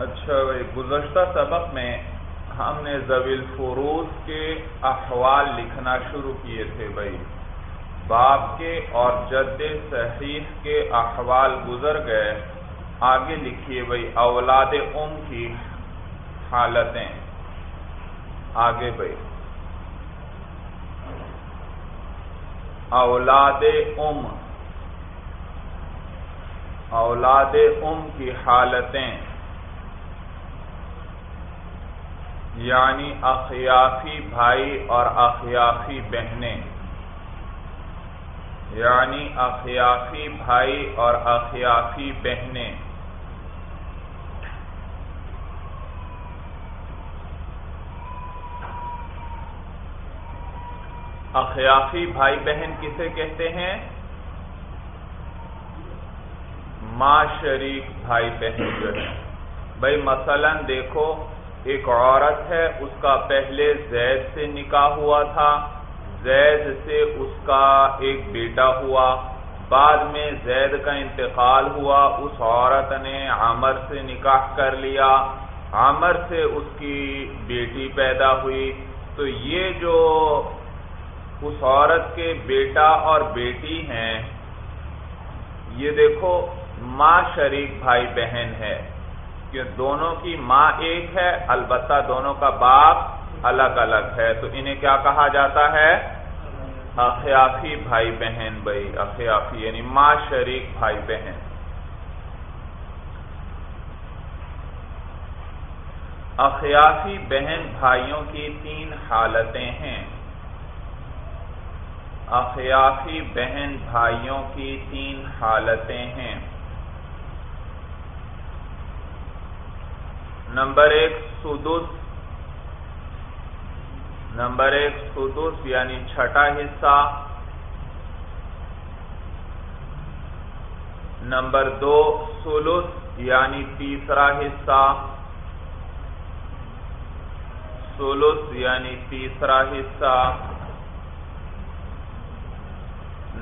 اچھا بھائی گزشتہ سبق میں ہم نے زویل فروز کے احوال لکھنا شروع کیے تھے بھائی۔ باپ کے اور جد صحیح کے احوال گزر گئے۔ آگے لکھیے بھائی، اولاد ام کی حالتیں۔ آگے بھائی۔ اولاد ام۔ اولاد ام کی حالتیں۔ یعنی اخیافی بھائی اور اخیافی بہنیں۔ یعنی اخیافی بھائی اور اخیافی بہنیں۔ اخیافی بھائی بہن کسے کہتے ہیں؟ ماں شریک بھائی بہن جو ہے بھائی مثلا دیکھو ایک عورت ہے، اس کا پہلے زید سے نکاح ہوا تھا۔ زید سے اس کا ایک بیٹا ہوا۔ بعد میں زید کا انتقال ہوا۔ اس عورت نے عامر سے نکاح کر لیا۔ عامر سے اس کی بیٹی پیدا ہوئی۔ تو یہ جو اس عورت کے بیٹا اور بیٹی ہیں، یہ دیکھو، ماں شریک بھائی بہن ہے۔ کہ دونوں کی ماں ایک ہے، البتہ دونوں کا باپ الگ الگ ہے۔ تو انہیں کیا کہا جاتا ہے؟ اخیافی بھائی بہن، بھائی اخیافی یعنی ماں شریک، بھائی بہن۔ اخیافی بہن بھائیوں کی تین حالتیں ہیں۔ اخیافی بہن بھائیوں کی تین حالتیں ہیں۔ نمبر ایک سدس، نمبر ایک سدس یعنی چھٹا حصہ، نمبر دو سلس یعنی تیسرا حصہ، سلس یعنی تیسرا حصہ،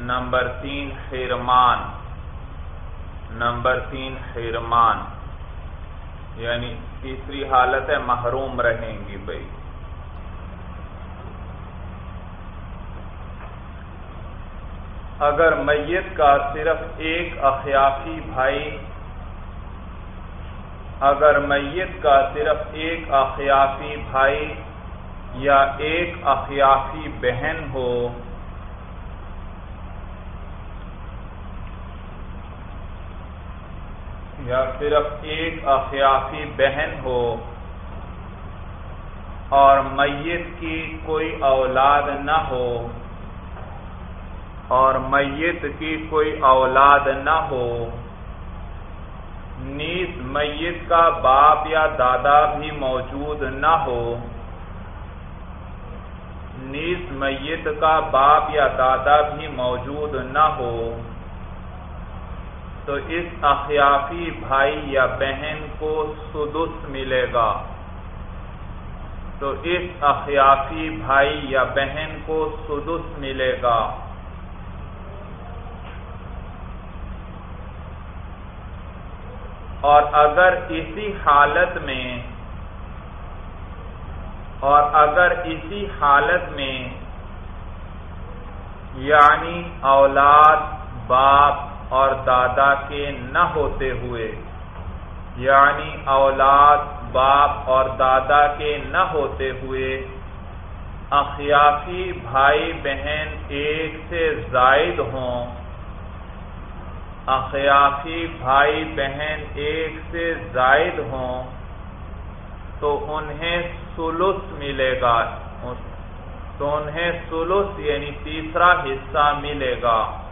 نمبر تین حرمان، نمبر تین حرمان یعنی تیسری حالت ہے، محروم رہیں گی بھائی۔ اگر میت کا صرف ایک اخیافی بھائی، اگر میت کا صرف ایک اخیافی بھائی یا ایک اخیافی بہن ہو یا صرف ایک اخیافی بہن ہو اور میت کی کوئی اولاد نہ ہو اور میت کی کوئی اولاد نہ ہو، نیز میت کا باپ یا دادا بھی موجود نہ ہو۔ نیز میت کا باپ یا دادا بھی موجود نہ ہو۔ تو اس اخیافی بھائی یا بہن کو سدس ملے گا۔ تو اس اخیافی بھائی یا بہن کو سدس ملے گا۔ اور اگر اسی حالت میں، اور اگر اسی حالت میں یعنی اولاد، باپ اور دادا کے نہ ہوتے ہوئے یعنی اولاد، باپ اور دادا کے نہ ہوتے ہوئے، اخیافی بھائی بہن ایک سے زائد ہوں، اخیافی بھائی بہن ایک سے زائد ہوں، تو انہیں سلس ملے گا۔ تو انہیں سلس یعنی تیسرا حصہ ملے گا۔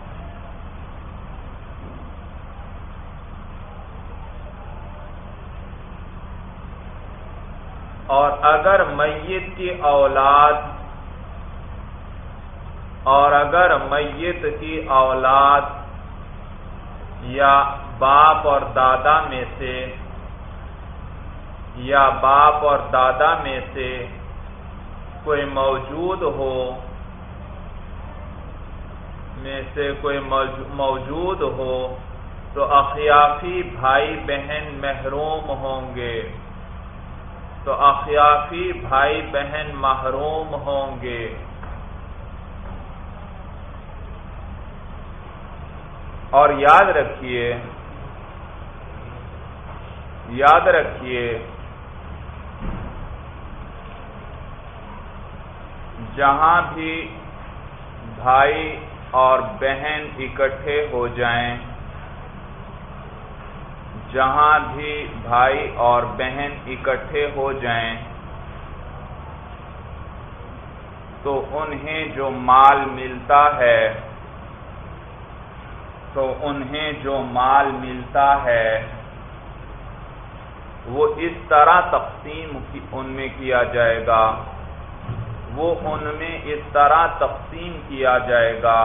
اور اگر میت کی اولاد اور اگر میت کی اولاد یا باپ اور دادا میں سے یا باپ اور دادا میں سے کوئی موجود ہو میں سے کوئی موجود ہو تو اخیافی بھائی بہن محروم ہوں گے۔ تو اخیافی بھائی بہن محروم ہوں گے۔ اور یاد رکھیے یاد رکھیے، جہاں بھی بھائی اور بہن اکٹھے ہو جائیں جہاں بھی بھائی اور بہن اکٹھے ہو جائیں تو انہیں جو مال ملتا ہے، تو انہیں جو مال ملتا ہے، وہ اس طرح تقسیم ان میں کیا جائے گا۔ وہ ان میں اس طرح تقسیم کیا جائے گا۔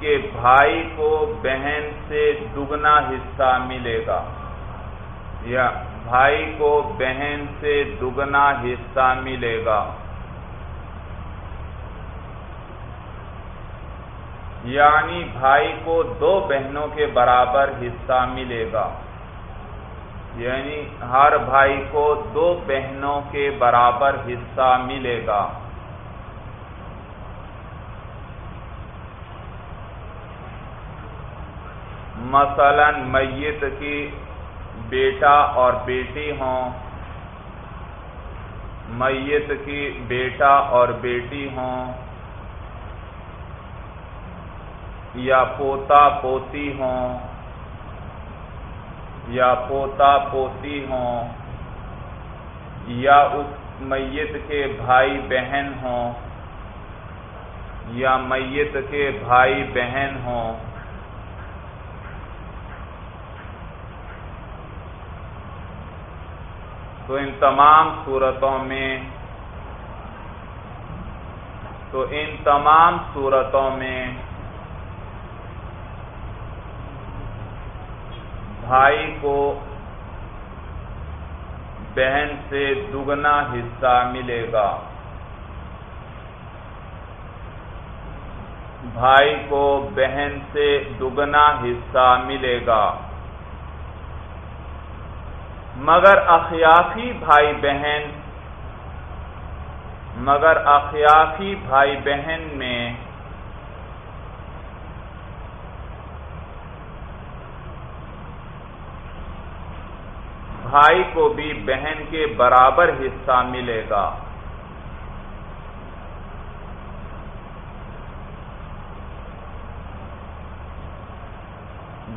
کہ بھائی کو بہن سے دگنا حصہ ملے گا یا بھائی کو بہن سے دگنا حصہ ملے گا یعنی بھائی کو دو بہنوں کے برابر حصہ ملے گا یعنی ہر بھائی کو دو بہنوں کے برابر حصہ ملے گا مثلا میت کی بیٹا اور بیٹی ہوں، میت کی بیٹا اور بیٹی ہوں، یا پوتا پوتی ہوں، یا پوتا پوتی ہوں، یا اس میت کے بھائی بہن ہوں، یا میت کے بھائی بہن ہوں۔ تو ان تمام صورتوں میں تو ان تمام صورتوں میں بھائی کو بہن سے دگنا حصہ ملے گا۔ بھائی کو بہن سے دگنا حصہ ملے گا۔ مگر اخیافی بھائی بہن، مگر اخیافی بھائی بہن میں بھائی کو بھی بہن کے برابر حصہ ملے گا۔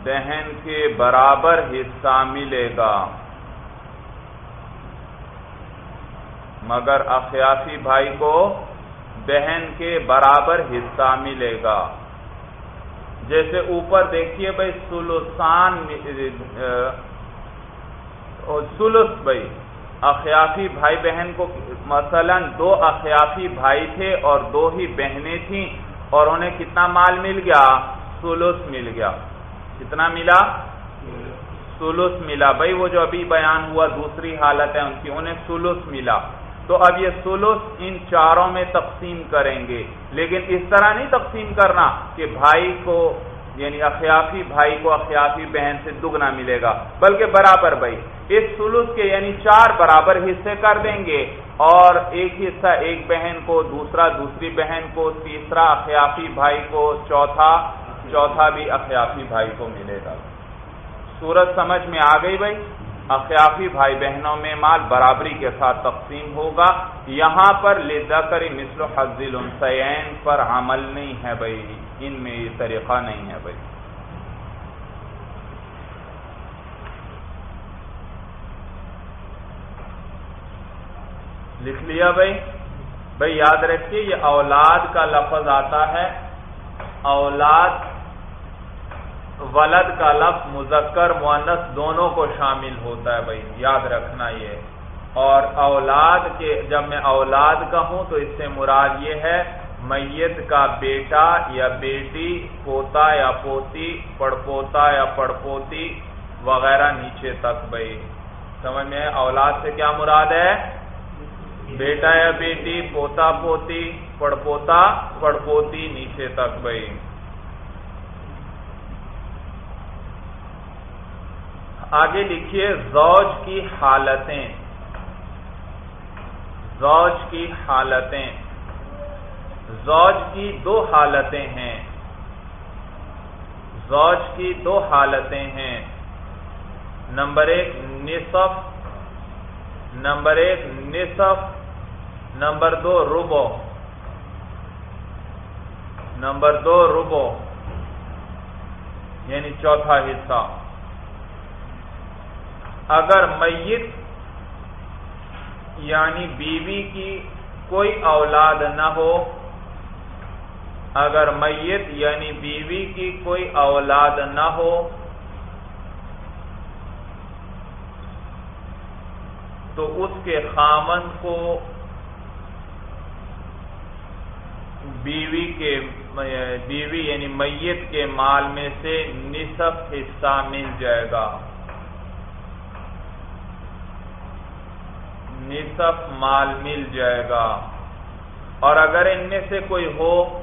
بہن کے برابر حصہ ملے گا۔ مگر اخیافی بھائی کو بہن کے برابر حصہ ملے گا۔ جیسے اوپر دیکھیے بھائی، سلوسان سلس بھائی۔ اخیافی بھائی بہن کو مثلا دو اخیافی بھائی تھے اور دو ہی بہنیں تھیں اور انہیں کتنا مال مل گیا؟ سلس مل گیا۔ کتنا ملا؟ سلس ملا۔ بھائی، وہ جو ابھی بیان ہوا، دوسری حالت ہے، ان کی، انہیں سلس ملا۔ تو اب یہ سلس ان چاروں میں تقسیم کریں گے۔ لیکن اس طرح نہیں تقسیم کرنا کہ بھائی کو یعنی اخیافی بھائی کو اخیافی بہن سے دگنا ملے گا، بلکہ برابر بھائی۔ اس سلس کے یعنی چار برابر حصے کر دیں گے اور ایک حصہ ایک بہن کو، دوسرا دوسری بہن کو، تیسرا اخیافی بھائی کو، چوتھا چوتھا بھی اخیافی بھائی کو ملے گا۔ سورج سمجھ میں آ گئی بھائی؟ اخیافی بھائی بہنوں میں مال برابری کے ساتھ تقسیم ہوگا۔ یہاں پر لدا کری مثل حضل السین پر عمل نہیں ہے بھائی۔ ان میں یہ طریقہ نہیں ہے بھائی۔ لکھ لیا بھائی۔ بھائی یاد رکھیے، یہ اولاد کا لفظ آتا ہے۔ اولاد ولد کا لفظ مذکر مونس دونوں کو شامل ہوتا ہے بھائی، یاد رکھنا یہ۔ اور اولاد کے، جب میں اولاد کا ہوں تو اس سے مراد یہ ہے، میت کا بیٹا یا بیٹی، پوتا یا پوتی، پڑپوتا یا پڑپوتی وغیرہ نیچے تک بھائی۔ سمجھ میں اولاد سے کیا مراد ہے؟ بیٹا یا بیٹی، پوتا پوتی، پڑپوتا پڑپوتی نیچے تک بھائی۔ آگے لکھیے، زوج کی حالتیں۔ زوج کی حالتیں۔ زوج کی دو حالتیں ہیں۔ زوج کی دو حالتیں ہیں۔ نمبر ایک، نصف۔ نمبر ایک، نصف۔ نمبر دو ربو نمبر دو ربو یعنی چوتھا حصہ۔ اگر میت یعنی بیوی کی کوئی اولاد نہ ہو، اگر میت یعنی بیوی کی کوئی اولاد نہ ہو، تو اس کے خامن کو بیوی کے، بیوی یعنی میت کے مال میں سے نصف حصہ مل جائے گا۔ نصف مال مل جائے گا۔ اور اگر ان میں سے کوئی ہو،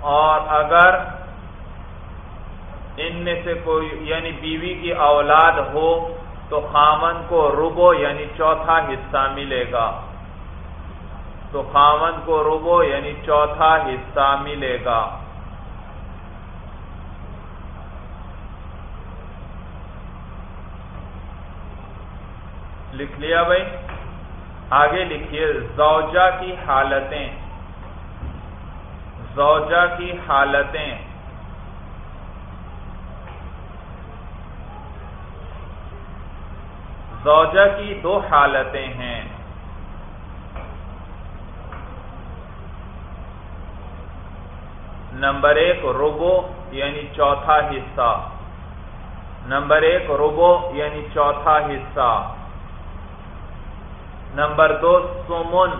اور اگر ان میں سے کوئی یعنی بیوی کی اولاد ہو، تو خامن کو ربو یعنی چوتھا حصہ ملے گا۔ تو خامن کو ربو یعنی چوتھا حصہ ملے گا۔ لکھ لیا بھائی۔ آگے لکھیے، زوجہ کی حالتیں۔ زوجہ کی حالتیں۔ زوجہ کی دو حالتیں ہیں۔ نمبر ایک ربو یعنی چوتھا حصہ۔ نمبر ایک ربو یعنی چوتھا حصہ۔ نمبر دو، سمن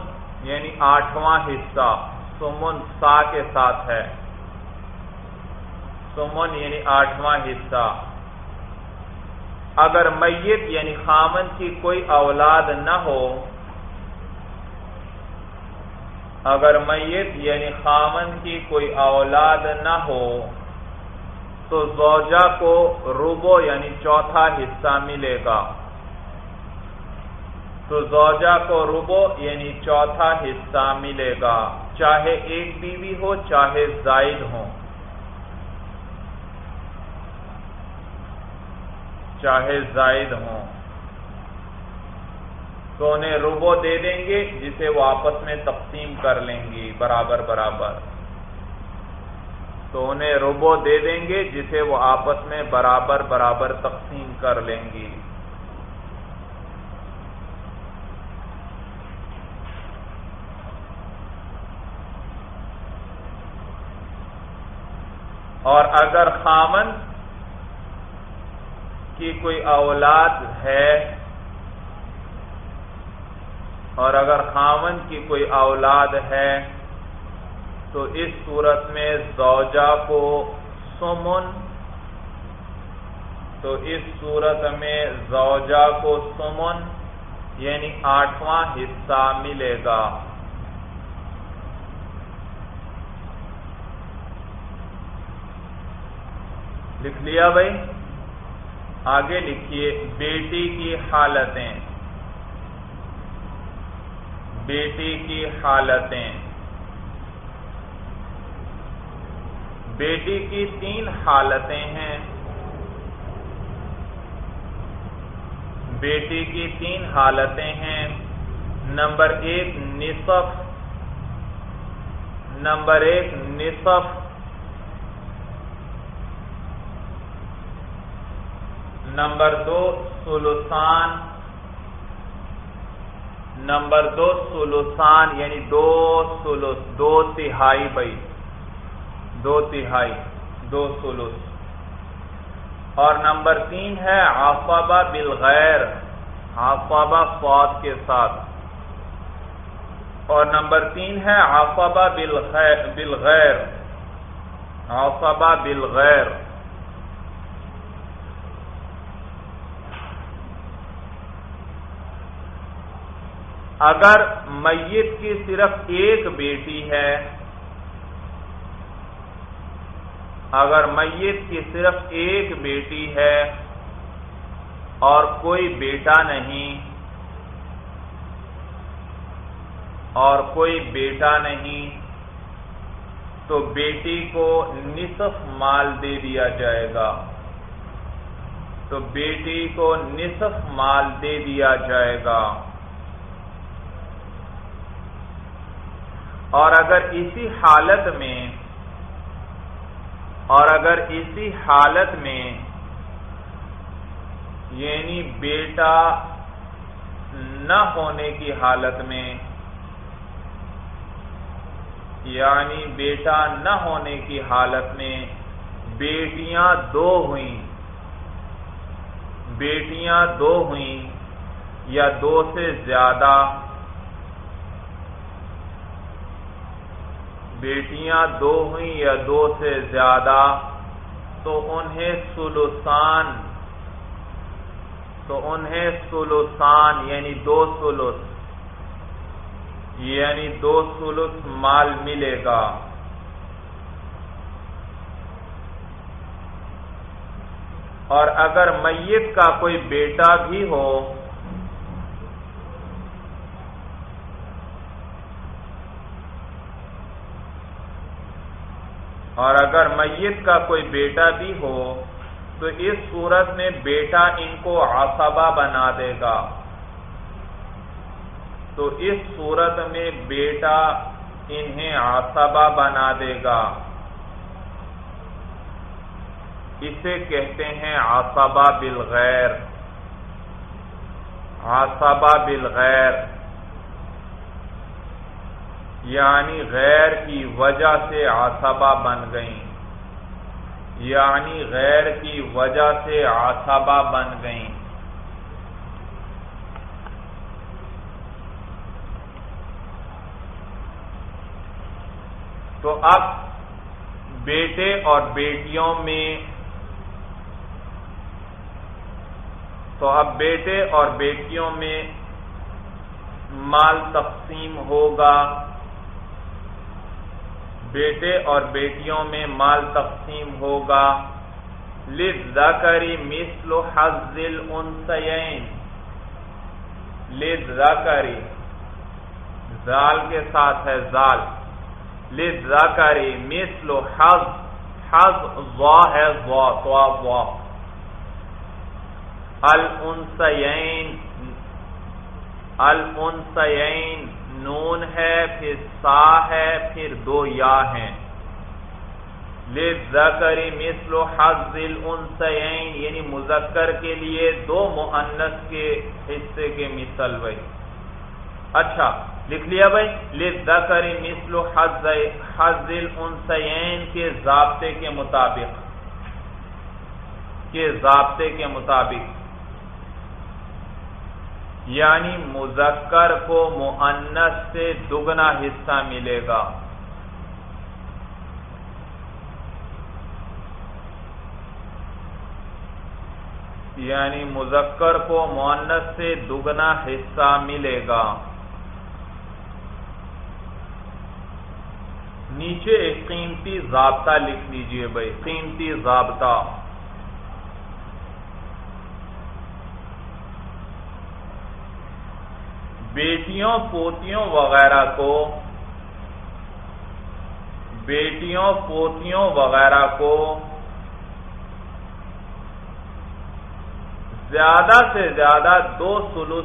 یعنی آٹھواں حصہ۔ سمن سا کے ساتھ ہے۔ سمن یعنی آٹھواں حصہ۔ اگر میت یعنی خامن کی کوئی اولاد نہ ہو، اگر میت یعنی خامن کی کوئی اولاد نہ ہو، تو زوجہ کو روبو یعنی چوتھا حصہ ملے گا۔ تو زوجہ کو ربو یعنی چوتھا حصہ ملے گا۔ چاہے ایک بیوی ہو، چاہے زائد ہو چاہے زائد ہو تو انہیں ربو دے دیں گے، جسے وہ آپس میں تقسیم کر لیں گی برابر برابر۔ تو انہیں ربو دے دیں گے، جسے وہ آپس میں برابر برابر تقسیم کر لیں گی اور اگر خامن کی کوئی اولاد ہے اور اگر خامن کی کوئی اولاد ہے تو اس صورت میں زوجہ کو سمن، تو اس صورت میں زوجہ کو سمن یعنی آٹھواں حصہ ملے گا۔ لکھ لیا بھائی؟ آگے لکھیے، بیٹی کی حالتیں۔ بیٹی کی حالتیں۔ بیٹی کی تین حالتیں ہیں۔ بیٹی کی تین حالتیں ہیں۔ نمبر ایک، نصف۔ نمبر ایک، نصف۔ نمبر دو سلوسان، نمبر دو سلوسان یعنی دو سلوس، دو تہائی بھائی۔ دو تہائی، دو سلوس۔ اور نمبر تین ہے آفابہ بالغیر آفابہ فوت کے ساتھ۔ اور نمبر تین ہے آفابہ بالغیر آفابہ بالغیر۔ اگر میت کی صرف ایک بیٹی ہے، اگر میت کی صرف ایک بیٹی ہے اور کوئی بیٹا نہیں، اور کوئی بیٹا نہیں، تو بیٹی کو نصف مال دے دیا جائے گا۔ تو بیٹی کو نصف مال دے دیا جائے گا۔ اور اگر اسی حالت میں اور اگر اسی حالت میں یعنی بیٹا نہ ہونے کی حالت میں یعنی بیٹا نہ ہونے کی حالت میں بیٹیاں دو ہوئیں، بیٹیاں دو ہوئیں یا دو سے زیادہ بیٹیاں دو ہوئیں یا دو سے زیادہ، تو انہیں سلوسان، تو انہیں سلوسان یعنی دو سلوس یعنی دو سلوس مال ملے گا۔ اور اگر میت کا کوئی بیٹا بھی ہو اور اگر میت کا کوئی بیٹا بھی ہو، تو اس صورت میں بیٹا ان کو آسبا بنا دے گا۔ تو اس صورت میں بیٹا انہیں آسبا بنا دے گا۔ اسے کہتے ہیں آسبا بالغیر۔ آسبا بالغیر۔ یعنی غیر کی وجہ سے آسبا بن گئیں۔ یعنی غیر کی وجہ سے آسبا بن گئیں۔ تو اب بیٹے اور بیٹیوں میں تو اب بیٹے اور بیٹیوں میں مال تقسیم ہوگا۔ بیٹے اور بیٹیوں میں مال تقسیم ہوگا۔ لِذَّكَرِ مِثْلُ حَزِّ الْأُنْسَيَيْن لِذَّكَرِ زال کے ساتھ ہے زال۔ لِذَّكَرِ مِثْلُ حَزْ حَزْ ضَا ہے ضَا توا ضَا۔ الْأُنْسَيَيْن الْأُنْسَيَيْن نون ہے، پھر سا ہے، پھر دو یا ہیں۔ لِذَّكَرِ مِثْلُ حَزِّ الْأُنْسَيَيْن یعنی مذکر کے لیے دو مؤنث کے حصے کے مثل بھائی اچھا لکھ لیا بھائی۔ لِذَّكَرِ مِثْلُ حَزِّ الْأُنْسَيَيْن کے ضابطے کے مطابق۔ کے ضابطے کے مطابق۔ یعنی مذکر کو مؤنث سے دگنا حصہ ملے گا۔ یعنی مذکر کو مؤنث سے دگنا حصہ ملے گا۔ نیچے ایک قیمتی ضابطہ لکھ لیجیے بھائی، قیمتی ضابطہ۔ بیٹیوں، پوتیوں وغیرہ کو، بیٹیوں، پوتیوں وغیرہ کو زیادہ سے زیادہ دو سلس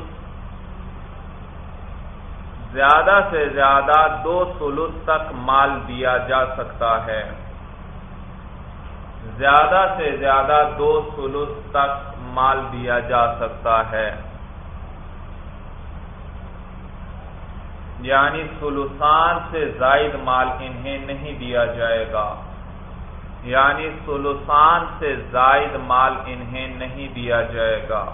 زیادہ سے زیادہ دو سلس تک مال دیا جا سکتا ہے۔ زیادہ سے زیادہ دو سلس تک مال دیا جا سکتا ہے۔ یعنی سلوسان سے زائد مال انہیں نہیں دیا جائے گا۔ یعنی سلوسان سے زائد مال انہیں نہیں دیا جائے گا۔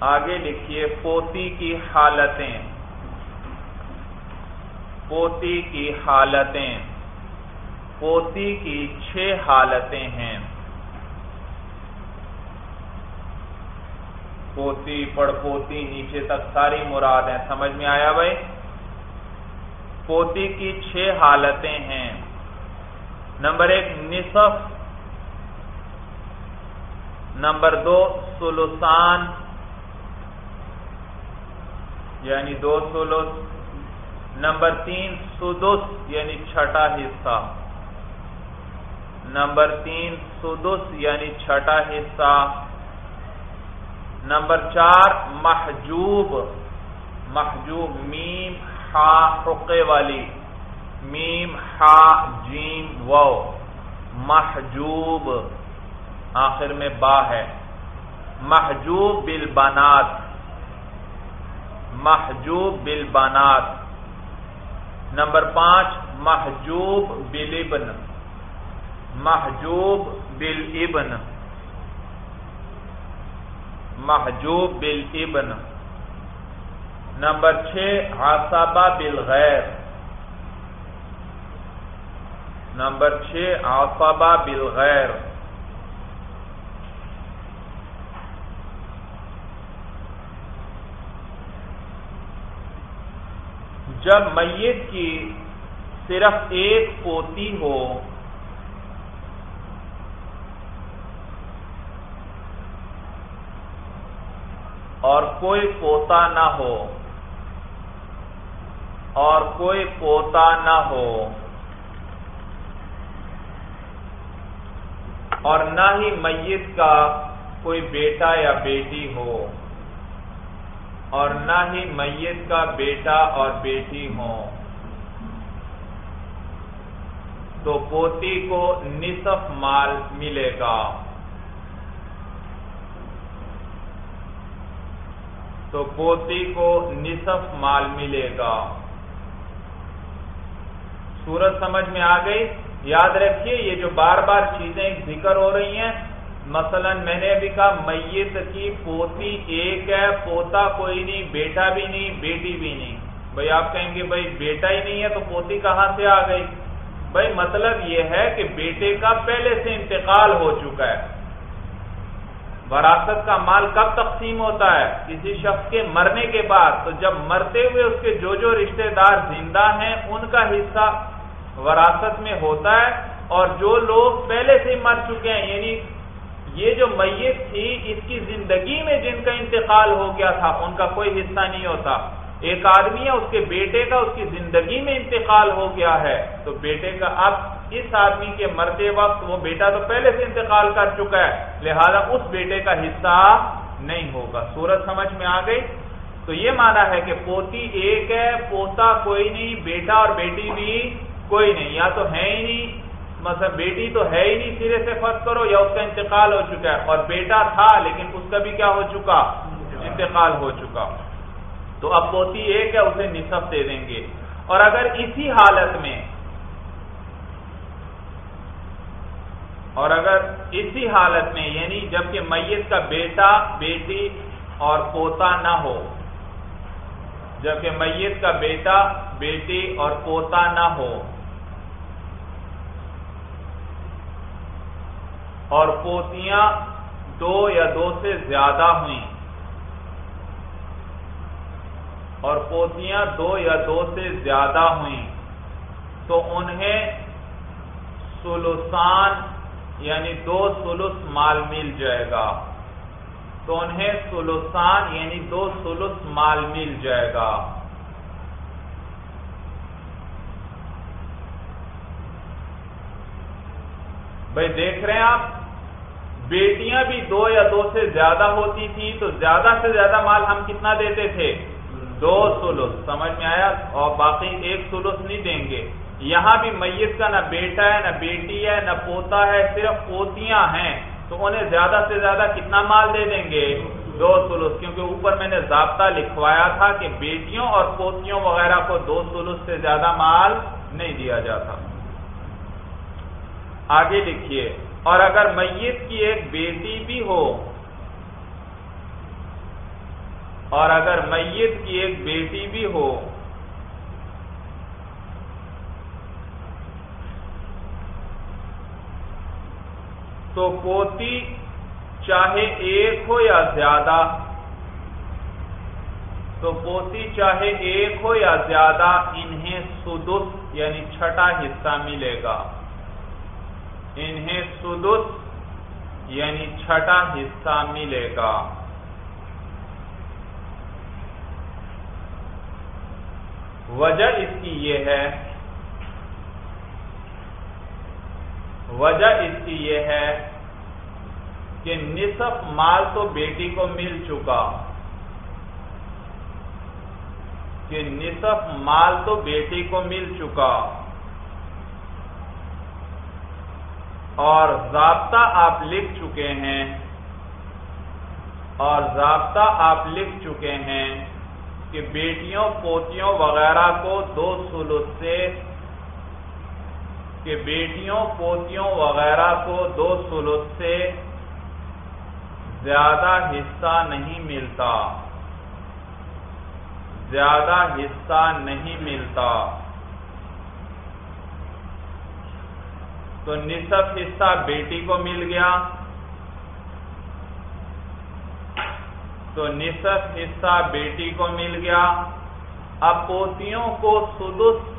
آگے لکھیے، پوتی کی حالتیں۔ پوتی کی حالتیں۔ پوتی کی چھ حالتیں ہیں۔ پوتی، پڑ پوتی، نیچے تک ساری مراد ہیں۔ سمجھ میں آیا بھائی؟ پوتی کی چھ حالتیں ہیں۔ نمبر ایک، نصف۔ نمبر دو سلسان یعنی دو سلس نمبر تین، سدس یعنی چھٹا حصہ۔ نمبر تین، سدس یعنی چھٹا حصہ۔ نمبر چار، محجوب. محجوب، میم ہا حقے والی. میم ہا جیم و محجوب، آخر میں با ہے. محجوب بالبنات. محجوب بالبنات. نمبر پانچ، محجوب بالابن. محجوب بالابن. محجوب بالابن. نمبر چھ آصابہ بالغیر. نمبر چھ آصابہ بالغیر. جب میت کی صرف ایک پوتی ہو اور کوئی پوتا نہ ہو، اور کوئی پوتا نہ ہو، اور نہ ہی میت کا کوئی بیٹا یا بیٹی ہو، اور نہ ہی میت کا بیٹا اور بیٹی ہوں تو پوتی کو نصف مال ملے گا۔ تو پوتی کو نصف مال ملے گا۔ سورج سمجھ میں آ گئی۔ یاد رکھیے، یہ جو بار بار چیزیں ذکر ہو رہی ہیں، مثلا میں نے ابھی کہا، میت کی پوتی ایک ہے، پوتا کوئی نہیں، بیٹا بھی نہیں، بیٹی بھی نہیں۔ بھائی، آپ کہیں گے، بھائی، بیٹا ہی نہیں ہے تو پوتی کہاں سے آ گئی؟ بھائی مطلب یہ ہے کہ بیٹے کا پہلے سے انتقال ہو چکا ہے۔ وراثت کا مال کب تقسیم ہوتا ہے؟ کسی شخص کے مرنے کے بعد۔ تو جب مرتے ہوئے اس کے جو جو رشتہ دار زندہ ہیں، ان کا حصہ وراثت میں ہوتا ہے۔ اور جو لوگ پہلے سے مر چکے ہیں یعنی یہ جو میت تھی، اس کی زندگی میں جن کا انتقال ہو گیا تھا، ان کا کوئی حصہ نہیں ہوتا۔ ایک آدمی ہے، اس کے بیٹے کا اس کی زندگی میں انتقال ہو گیا ہے۔ تو بیٹے کا اب اس آدمی کے مرتے وقت وہ بیٹا تو پہلے سے انتقال کر چکا ہے، لہذا اس بیٹے کا حصہ نہیں ہوگا۔ سورج سمجھ میں آ گئی؟ تو یہ مانا ہے کہ پوتی ایک ہے، پوتا کوئی نہیں، بیٹا اور بیٹی بھی کوئی نہیں، یا تو ہے ہی نہیں۔ مثلا بیٹی تو ہے ہی نہیں، سرے سے فرض کرو یا اس کا انتقال ہو چکا ہے۔ اور بیٹا تھا، لیکن اس کا بھی کیا ہو چکا؟ انتقال ہو چکا۔ تو اب پوتی ایک ہے، اسے نصف دے دیں گے۔ اور اگر اسی حالت میں اور اگر اسی حالت میں یعنی جبکہ میت کا بیٹا، بیٹی اور پوتا نہ ہو جبکہ میت کا بیٹا، بیٹی اور پوتا نہ ہو، اور پوتیاں دو یا دو سے زیادہ ہوئیں، اور پوتیاں دو یا دو سے زیادہ ہوئیں، تو انہیں سلوسان یعنی دو سلس مال مل جائے گا۔ تو انہیں سلوسان یعنی دو سلس مال مل جائے گا۔ بھائی دیکھ رہے ہیں آپ؟ بیٹیاں بھی دو یا دو سے زیادہ ہوتی تھی تو زیادہ سے زیادہ مال ہم کتنا دیتے تھے؟ دو سلس سمجھ میں آیا؟ اور باقی ایک سلس نہیں دیں گے۔ یہاں بھی میت کا نہ بیٹا ہے، نہ بیٹی ہے، نہ پوتا ہے، صرف پوتیاں ہیں۔ تو انہیں زیادہ سے زیادہ کتنا مال دے دیں گے؟ دو سلس۔ کیونکہ اوپر میں نے ضابطہ لکھوایا تھا کہ بیٹیوں اور پوتیوں وغیرہ کو دو سلس سے زیادہ مال نہیں دیا جاتا۔ آگے لکھیے، اور اگر میت کی ایک بیٹی بھی ہو، اور اگر میت کی ایک بیٹی بھی ہو تو پوتی چاہے ایک ہو یا زیادہ، تو پوتی چاہے ایک ہو یا زیادہ انہیں سدس یعنی چھٹا حصہ ملے گا۔ انہیں سدس یعنی چھٹا حصہ ملے گا۔ وجہ اس کی یہ ہے وجہ اس کی یہ ہے کہ نصف مال تو بیٹی کو مل چکا۔ کہ نصف مال تو بیٹی کو مل چکا۔ اور ضابطہ آپ لکھ چکے ہیں۔ اور ضابطہ آپ لکھ چکے ہیں کہ بیٹیوں، پوتیوں وغیرہ کو دو سلوت سے کہ بیٹیوں، پوتیوں وغیرہ کو دو سلوت سے زیادہ حصہ نہیں ملتا۔ زیادہ حصہ نہیں ملتا۔ تو نصف حصہ بیٹی کو مل گیا۔ تو نصف حصہ بیٹی کو مل گیا۔ اب پوتیوں کو سدس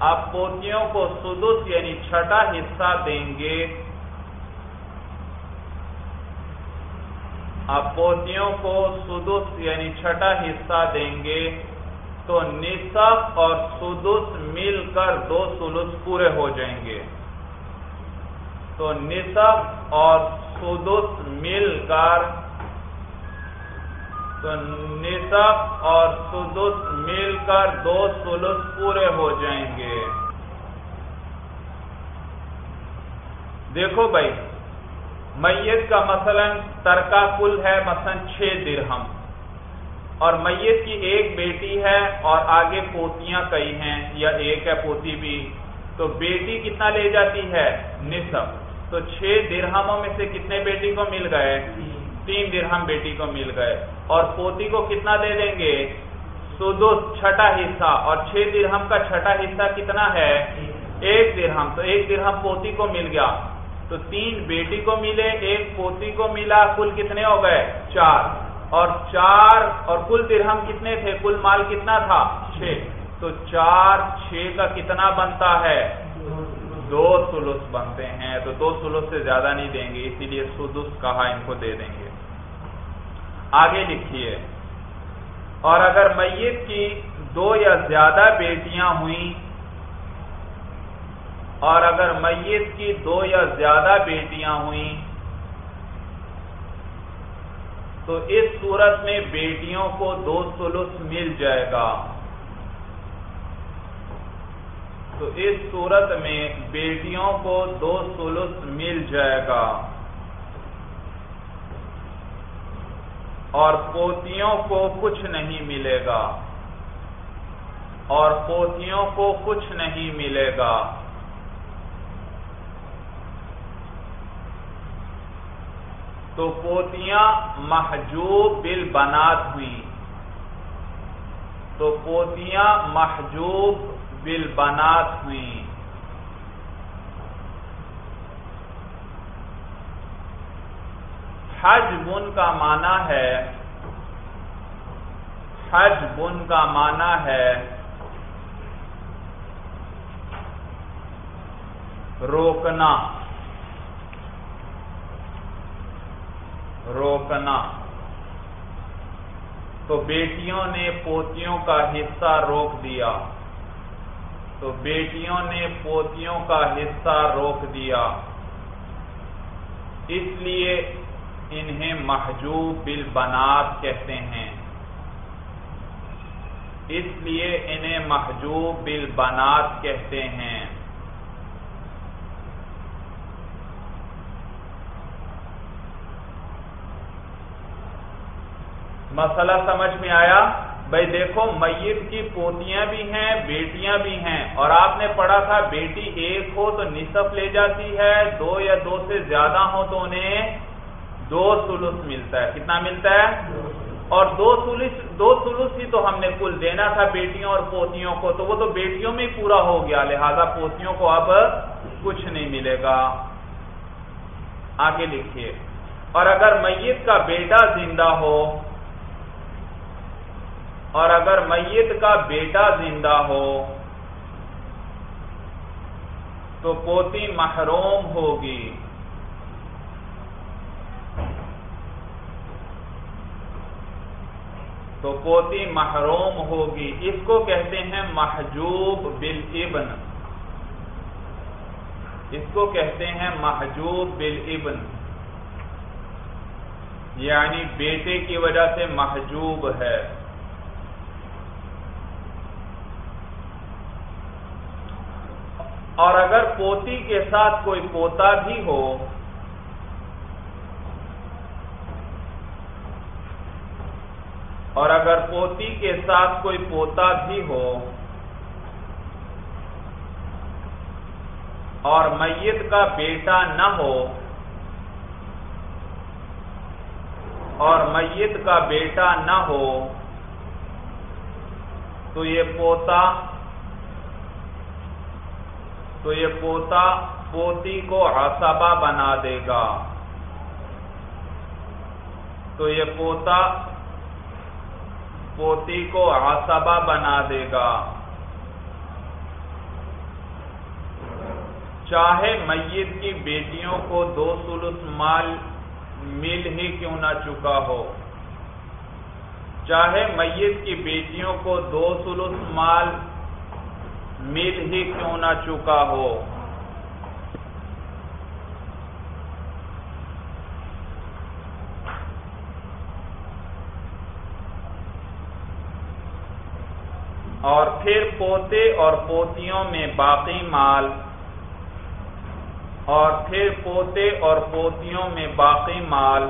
اب پوتیوں کو سدس یعنی چھٹا حصہ دیں گے۔ اب پوتیوں کو سدس یعنی چھٹا حصہ دیں گے۔ تو نصف اور سدس مل کر دو سلس پورے ہو جائیں گے۔ تو نصف اور سدس مل کر تو نصف اور سدس مل کر دو سلس پورے ہو جائیں گے۔ دیکھو بھائی، میت کا مثلا ترکا کل ہے مثلا چھ درہم۔ اور میت کی ایک بیٹی ہے اور آگے پوتیاں کئی ہیں، یا ایک ہے پوتی بھی۔ تو بیٹی کتنا لے جاتی ہے؟ نصف۔ تو چھ درہموں میں سے کتنے بیٹی کو مل گئے؟ تین درہم بیٹی کو مل گئے۔ اور پوتی کو کتنا دے دیں گے؟ سدس چھٹا حصہ، اور چھ درہم کا چھٹا حصہ کتنا ہے؟ ایک درہم۔ تو ایک درہم پوتی کو مل گیا۔ تو تین بیٹی کو ملے، ایک پوتی کو ملا، کل کتنے ہو گئے؟ چار۔ اور چار، اور کل درہم کتنے تھے؟ کل مال کتنا تھا؟ چھ۔ تو چار چھ کا کتنا بنتا ہے؟ دو سلس بنتے ہیں، تو دو سلس سے زیادہ نہیں دیں گے، اسی لیے سدس کہا ان کو دے دیں گے۔ آگے لکھیے اور اگر میت کی دو یا زیادہ بیٹیاں ہوئیں اور اگر میت کی دو یا زیادہ بیٹیاں ہوئیں تو اس صورت میں بیٹیوں کو دو سلس مل جائے گا۔ تو اس صورت میں بیٹیوں کو دو سلس مل جائے گا۔ اور پوتیوں کو کچھ نہیں ملے گا۔ اور پوتیوں کو کچھ نہیں ملے گا۔ تو پوتیاں محجوب بل بنات ہوئی تو پوتیاں محجوب بل بنات ہوئی حج بن کا معنی ہے، حج بن کا معنی ہے روکنا۔ روکنا۔ تو بیٹیوں نے پوتیوں کا حصہ روک دیا۔ تو بیٹیوں نے پوتیوں کا حصہ روک دیا۔ اس لیے انہیں محجوب بالبنات کہتے ہیں۔ اس لیے انہیں محجوب بالبنات کہتے ہیں۔ مسئلہ سمجھ میں آیا؟ بھائی دیکھو، میت کی پوتیاں بھی ہیں، بیٹیاں بھی ہیں۔ اور آپ نے پڑھا تھا، بیٹی ایک ہو تو نصف لے جاتی ہے، دو یا دو سے زیادہ ہو تو انہیں دو سلس ملتا ہے۔ کتنا ملتا ہے؟ اور دو سلس دو سلس ہی تو ہم نے کل دینا تھا بیٹیوں اور پوتیوں کو، تو وہ تو بیٹیوں میں ہی پورا ہو گیا، لہذا پوتیوں کو اب کچھ نہیں ملے گا۔ آگے لکھیے اور اگر میت کا بیٹا زندہ ہو، اور اگر میت کا بیٹا زندہ ہو، تو پوتی محروم ہوگی۔ تو پوتی محروم ہوگی۔ اس کو کہتے ہیں محجوب بالابن۔ اس کو کہتے ہیں محجوب بالابن۔ یعنی بیٹے کی وجہ سے محجوب ہے۔ اور اگر پوتی کے ساتھ کوئی پوتا بھی ہو اور اگر پوتی کے ساتھ کوئی پوتا بھی ہو اور میت کا بیٹا نہ ہو اور میت کا بیٹا نہ ہو، تو یہ پوتا، تو یہ پوتا پوتی کو عصبہ بنا دے گا۔ تو یہ پوتا پوتی کو عصبہ بنا دے گا۔ چاہے میت کی بیٹیوں کو دو سلس مال مل ہی کیوں نہ چکا ہو۔ چاہے میت کی بیٹیوں کو دو سلس مال مل ہی کیوں نہ چکا ہو۔ اور پھر پوتے اور پوتیوں میں باقی مال، اور پھر پوتے اور پوتیوں میں باقی مال۔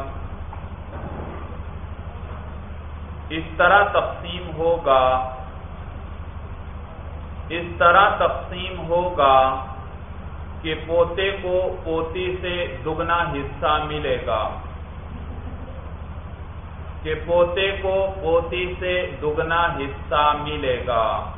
اس طرح تقسیم ہوگا۔ اس طرح تقسیم ہوگا کہ پوتے کو پوتی سے دگنا حصہ ملے گا۔ کہ پوتے کو پوتی سے دگنا حصہ ملے گا۔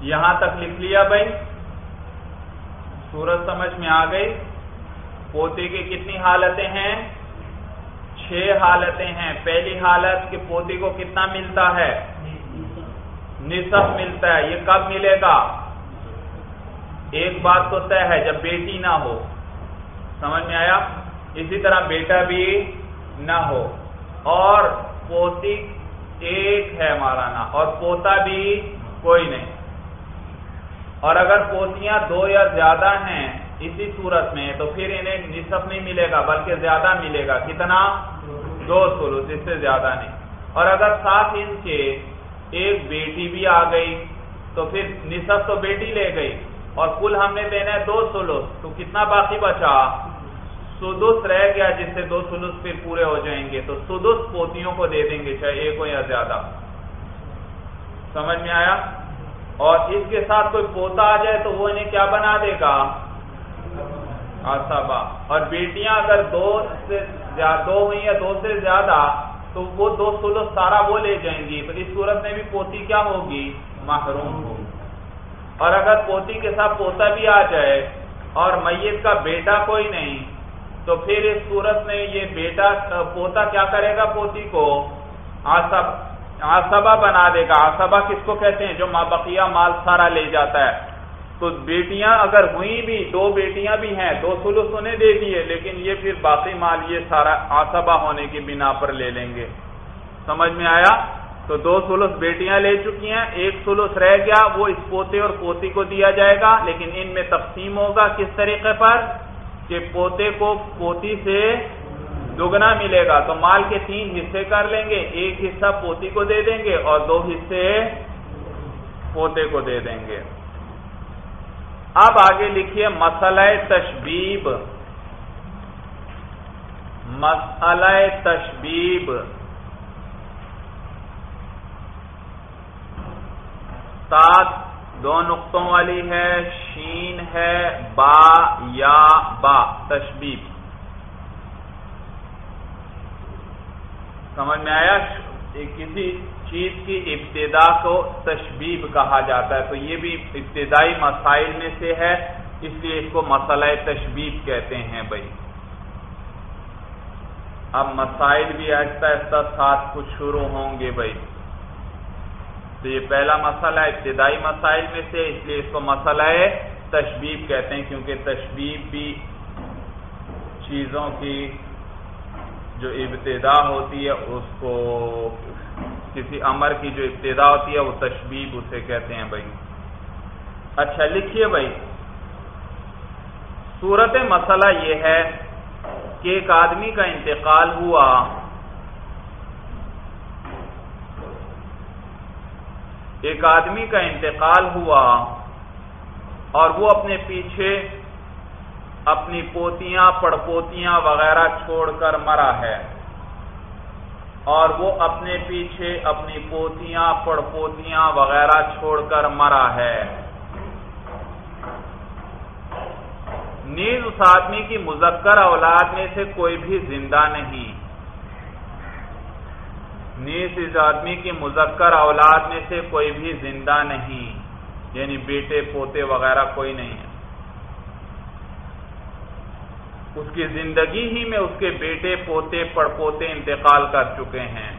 یہاں تک لکھ لیا بھائی۔ سورج سمجھ میں آ گئی۔ پوتے کی کتنی حالتیں ہیں؟ چھ حالتیں ہیں۔ پہلی حالت کہ پوتے کو کتنا ملتا ہے؟ نصف ملتا ہے، یہ کب ملے گا؟ ایک بات تو طے ہے، جب بیٹی نہ ہو۔ سمجھ میں آیا؟ اسی طرح بیٹا بھی نہ ہو۔ اور پوتی ایک ہے مارانا، اور پوتا بھی کوئی نہیں۔ اور اگر پوتیاں دو یا زیادہ ہیں اسی صورت میں، تو پھر انہیں نصف نہیں ملے گا، بلکہ زیادہ ملے گا۔ کتنا؟ دو سلوس، اس سے زیادہ نہیں۔ اور اگر سات انچ کے ایک بیٹی بھی آ گئی تو پھر نصف تو بیٹی لے گئی اور کل ہم نے دینا ہے دو سلوس تو کتنا باقی بچا؟ سدس رہ گیا جس سے دو سلوس پھر پورے ہو جائیں گے، تو سدس پوتیوں کو دے دیں گے، چاہے ایک ہو یا زیادہ۔ سمجھ میں آیا؟ اور اس کے ساتھ کوئی پوتا آ جائے تو وہ انہیں کیا بنا دے گا؟ آسابا۔ اور بیٹیاں اگر دو سے دو ہوئی یا دو سے زیادہ تو وہ دو سولو سارا وہ لے جائیں گی تو اس صورت میں بھی پوتی کیا ہوگی؟ محروم ہوگی۔ اور اگر پوتی کے ساتھ پوتا بھی آ جائے اور میت کا بیٹا کوئی نہیں، تو پھر اس صورت میں یہ بیٹا، پوتا کیا کرے گا پوتی کو؟ آسبا بنا دے گا۔ آسبا کس کو کہتے ہیں؟ جو ماں بقیہ مال سارا لے جاتا ہے۔ تو بیٹیاں اگر ہوئی بھی، دو بیٹیاں بھی ہیں، دو سلوس انہیں دے دیے، لیکن یہ پھر باقی مال، یہ سارا آسبا ہونے کی بنا پر لے لیں گے۔ سمجھ میں آیا؟ تو دو سلوس بیٹیاں لے چکی ہیں، ایک سلوس رہ گیا، وہ اس پوتے اور پوتی کو دیا جائے گا، لیکن ان میں تقسیم ہوگا کس طریقے پر؟ کہ پوتے کو پوتی سے دگنا ملے گا۔ تو مال کے تین حصے کر لیں گے، ایک حصہ پوتی کو دے دیں گے اور دو حصے پوتے کو دے دیں گے۔ اب آگے لکھیے مسئلہ تشبیب۔ مسئلہ تشبیب۔ سات دو نقطوں والی ہے، شین ہے، با یا با، تشبیب۔ سمجھ میں آیا؟ کسی چیز کی ابتدا کو تشبیب کہا جاتا ہے تو یہ بھی ابتدائی مسائل میں سے ہے، اس لیے اس کو مسئلہ تشبیب کہتے ہیں بھائی۔ اب مسائل بھی آہستہ آہستہ ساتھ کچھ شروع ہوں گے بھائی۔ تو یہ پہلا مسئلہ ہے ابتدائی مسائل میں سے، اس لیے اس کو مسئلہ تشبیب کہتے ہیں، کیونکہ تشبیب بھی چیزوں کی جو ابتدا ہوتی ہے، اس کو کسی امر کی جو ابتدا ہوتی ہے وہ تشبیب اسے کہتے ہیں بھائی۔ اچھا لکھیے بھائی۔ صورت مسئلہ یہ ہے کہ ایک آدمی کا انتقال ہوا۔ ایک آدمی کا انتقال ہوا اور وہ اپنے پیچھے اپنی پوتیاں، پڑپوتیاں وغیرہ چھوڑ کر مرا ہے۔ اور وہ اپنے پیچھے اپنی پوتیاں، پڑپوتیاں وغیرہ چھوڑ کر مرا ہے۔ نیز اس آدمی کی مذکر اولاد میں سے کوئی بھی زندہ نہیں۔ نیز اس آدمی کی مذکر اولاد میں سے کوئی بھی زندہ نہیں۔ یعنی بیٹے، پوتے وغیرہ کوئی نہیں ہے۔ اس کی زندگی ہی میں اس کے بیٹے پوتے پڑپوتے انتقال کر چکے ہیں۔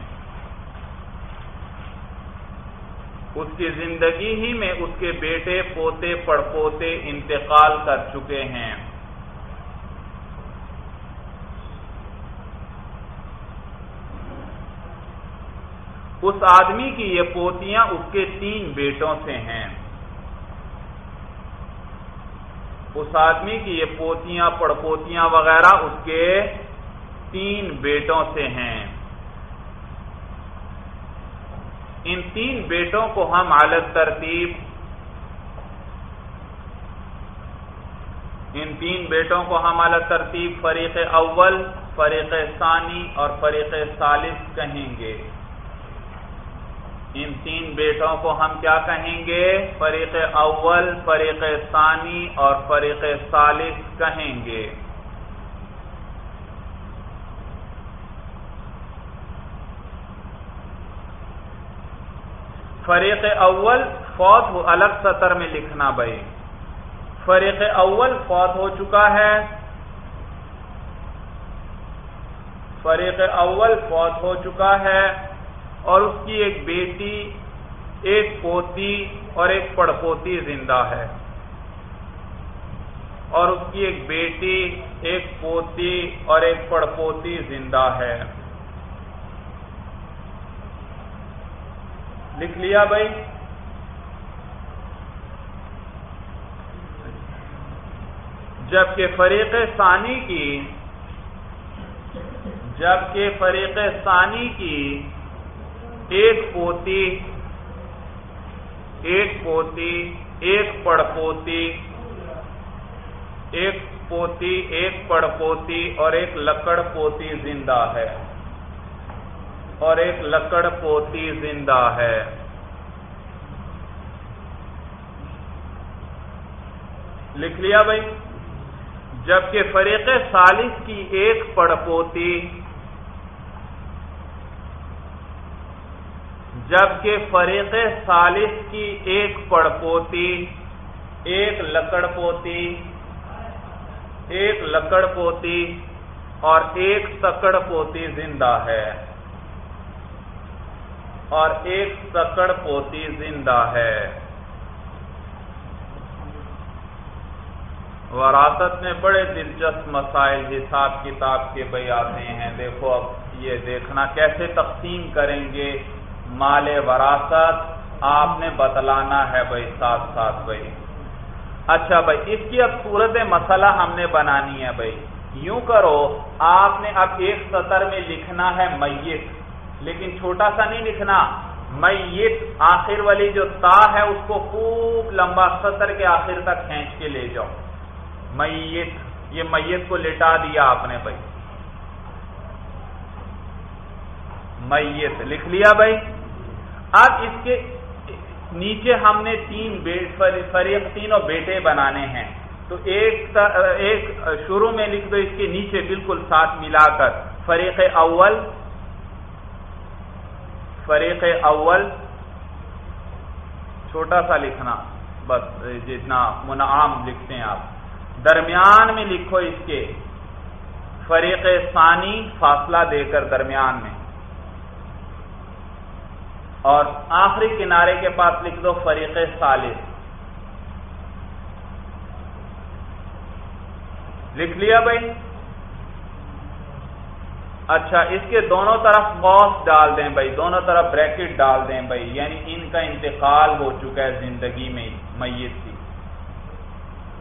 اس کی زندگی ہی میں اس کے بیٹے پوتے پڑپوتے انتقال کر چکے ہیں۔ اس آدمی کی یہ پوتیاں اس کے تین بیٹوں سے ہیں۔ اس آدمی کی یہ پوتیاں، پڑپوتیاں وغیرہ اس کے تین بیٹوں سے ہیں۔ ان تین بیٹوں کو ہم الگ ترتیب ان تین بیٹوں کو ہم الگ ترتیب فریق اول، فریق ثانی اور فریق ثالث کہیں گے۔ ان تین بیٹوں کو ہم کیا کہیں گے؟ فریق اول، فریق ثانی اور فریق ثالث کہیں گے۔ فریق اول فوت الگ سطر میں لکھنا بھائی۔ فریق اول فوت ہو چکا ہے۔ فریق اول فوت ہو چکا ہے۔ اور اس کی ایک بیٹی، ایک پوتی اور ایک پڑپوتی زندہ ہے۔ اور اس کی ایک بیٹی، ایک پوتی اور ایک پڑپوتی زندہ ہے۔ لکھ لیا بھائی۔ جبکہ فریق ثانی کی، جبکہ فریق ثانی کی ایک پوتی ایک پوتی، ایک پڑ پوتی ایک پوتی، ایک پڑ پوتی اور ایک لکڑ پوتی زندہ ہے۔ اور ایک لکڑ پوتی زندہ ہے۔ لکھ لیا بھائی، جبکہ فریق سالس کی ایک پڑ پوتی جبکہ فریق سالس کی ایک پڑ پوتی ایک لکڑ پوتی ایک لکڑ پوتی اور ایک سکڑ پوتی زندہ ہے۔ اور ایک سکڑ پوتی زندہ ہے۔ وراثت میں بڑے دلچسپ مسائل حساب کتاب کے بھائی آتے ہیں۔ دیکھو اب یہ دیکھنا کیسے تقسیم کریں گے۔ مال وراثت آپ نے بتلانا ہے بھائی، ساتھ ساتھ بھائی۔ اچھا بھائی، اس کی اب صورت مسئلہ ہم نے بنانی ہے بھائی۔ یوں کرو، آپ نے اب ایک سطر میں لکھنا ہے میت، لیکن چھوٹا سا نہیں لکھنا۔ میت، آخر والی جو تا ہے، اس کو خوب لمبا سطر کے آخر تک کھینچ کے لے جاؤ۔ میت، یہ میت کو لٹا دیا آپ نے بھائی۔ میت، لکھ لیا بھائی۔ اب اس کے نیچے ہم نے تین فریق تینوں بیٹے بنانے ہیں۔ تو ایک ایک شروع میں لکھ دو، اس کے نیچے بالکل ساتھ ملا کر۔ فریق اول فریق اول، چھوٹا سا لکھنا، بس جتنا منعام لکھتے ہیں آپ۔ درمیان میں لکھو اس کے۔ فریق ثانی فاصلہ دے کر درمیان میں۔ اور آخری کنارے کے پاس لکھ دو فریق سالس لکھ لیا بھائی؟ اچھا اس کے دونوں طرف قوس ڈال دیں بھائی، دونوں طرف بریکٹ ڈال دیں بھائی یعنی ان کا انتقال ہو چکا ہے زندگی میں، میت کی۔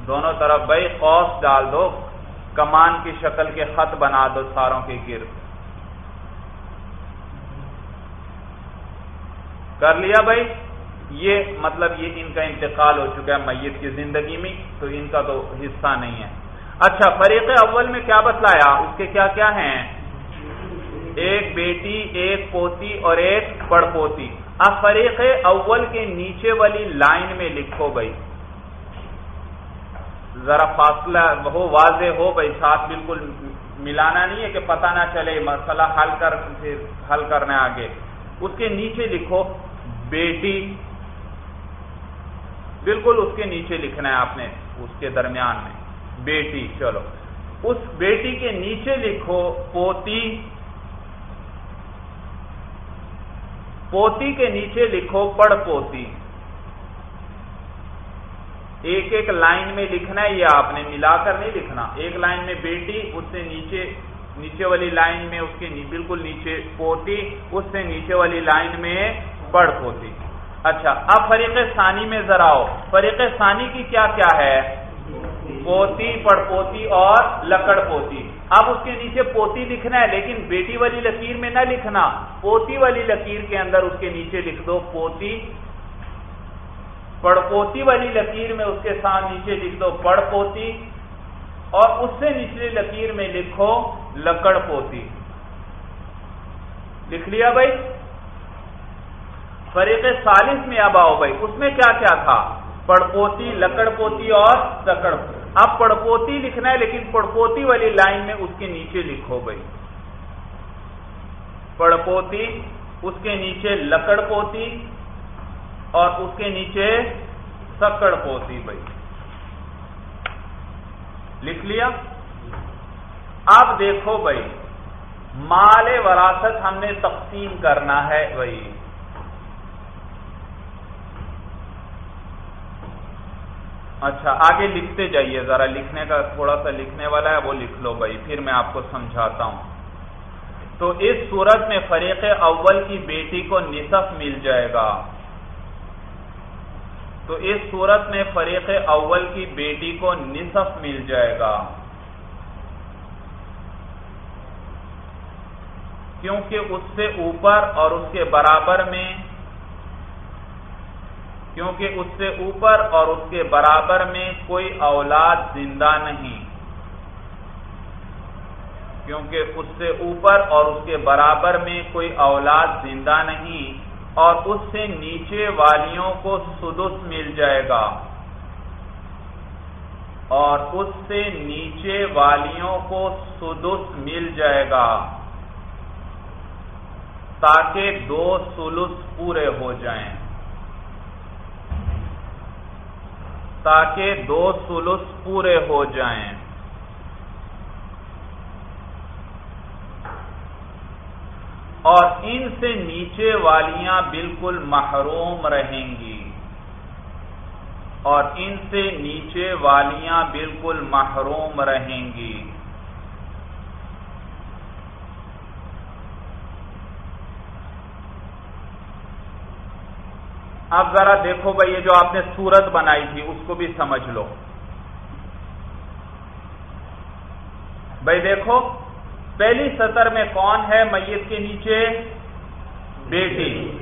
دونوں طرف بھائی قوس ڈال دو، کمان کی شکل کے خط بنا دو ساروں کے گرد۔ کر لیا بھائی۔ یہ مطلب یہ ان کا انتقال ہو چکا ہے میت کی زندگی میں، تو ان کا تو حصہ نہیں ہے۔ اچھا فریق اول میں کیا بتلایا؟ اس کے کیا کیا ہیں؟ ایک بیٹی، ایک پوتی اور ایک پڑ پوتی۔ اب فریق اول کے نیچے والی لائن میں لکھو بھائی۔ ذرا فاصلہ ہو، واضح ہو بھائی، ساتھ بالکل ملانا نہیں ہے کہ پتہ نہ چلے، مسئلہ حل کر، پھر حل کرنے آگے۔ اس کے نیچے لکھو بیٹی۔ بالکل اس کے نیچے لکھنا ہے آپ نے، اس کے درمیان میں۔ بیٹی، چلو۔ اس بیٹی کے نیچے لکھو پوتی۔ پوتی کے نیچے لکھو پڑ پوتی۔ ایک ایک لائن میں لکھنا ہے، یہ آپ نے ملا کر نہیں لکھنا۔ ایک لائن میں بیٹی، اس سے نیچے نیچے والی لائن میں اس کے بالکل نیچے پوتی، اس سے نیچے والی لائن میں پڑ پوتی۔ اچھا اب فریق ثانی میں ذرا فریق ثانی کی کیا کیا ہے؟ پوتی پڑ پوتی اور لکڑ پوتی۔ اب اس کے نیچے پوتی لکھنا ہے، لیکن بیٹی والی لکیر میں نہ لکھنا۔ پوتی والی لکیر کے اندر اس کے نیچے لکھ دو، پوتی۔ پڑ پوتی والی لکیر میں اس کے ساتھ نیچے لکھ دو پڑ پوتی۔ اور اس سے نچلی لکیر میں لکھو لکڑ پوتی لکھ لیا بھائی؟ فریق سالس میں اب آؤ بھائی، اس میں کیا کیا تھا؟ پڑپوتی، لکڑ پوتی اور لکڑ اب پڑپوتی لکھنا ہے، لیکن پڑپوتی والی لائن میں اس کے نیچے لکھو بھائی۔ پڑپوتی، اس کے نیچے لکڑ پوتی اور اس کے نیچے سکڑ پوتی بھائی۔ لکھ لیا؟ اب دیکھو بھائی، مال وراثت ہم نے تقسیم کرنا ہے بھائی۔ اچھا آگے لکھتے جائیے، ذرا لکھنے کا تھوڑا سا لکھنے والا ہے، وہ لکھ لو بھائی، پھر میں آپ کو سمجھاتا ہوں۔ تو اس صورت میں فریق اول کی بیٹی کو نصف مل جائے گا۔ تو اس صورت میں فریق اول کی بیٹی کو نصف مل جائے گا۔ کیونکہ اس سے اوپر اور اس کے برابر میں کیونکہ اس سے اوپر اور اس کے برابر میں کوئی اولاد زندہ نہیں۔ کیونکہ اس سے اوپر اور اس کے برابر میں کوئی اولاد زندہ نہیں اور اس سے نیچے والیوں کو سدس مل جائے گا۔ اور اس سے نیچے والیوں کو سدس مل جائے گا۔ تاکہ دو سلس پورے ہو جائیں۔ تاکہ دو سلس پورے ہو جائیں۔ اور ان سے نیچے والیاں بالکل محروم رہیں گی۔ اور ان سے نیچے والیاں بالکل محروم رہیں گی۔ اب ذرا دیکھو بھائی یہ جو آپ نے سورت بنائی تھی، اس کو بھی سمجھ لو۔ بھائی دیکھو، پہلی سطر میں کون ہے میت کے نیچے؟ بیٹی۔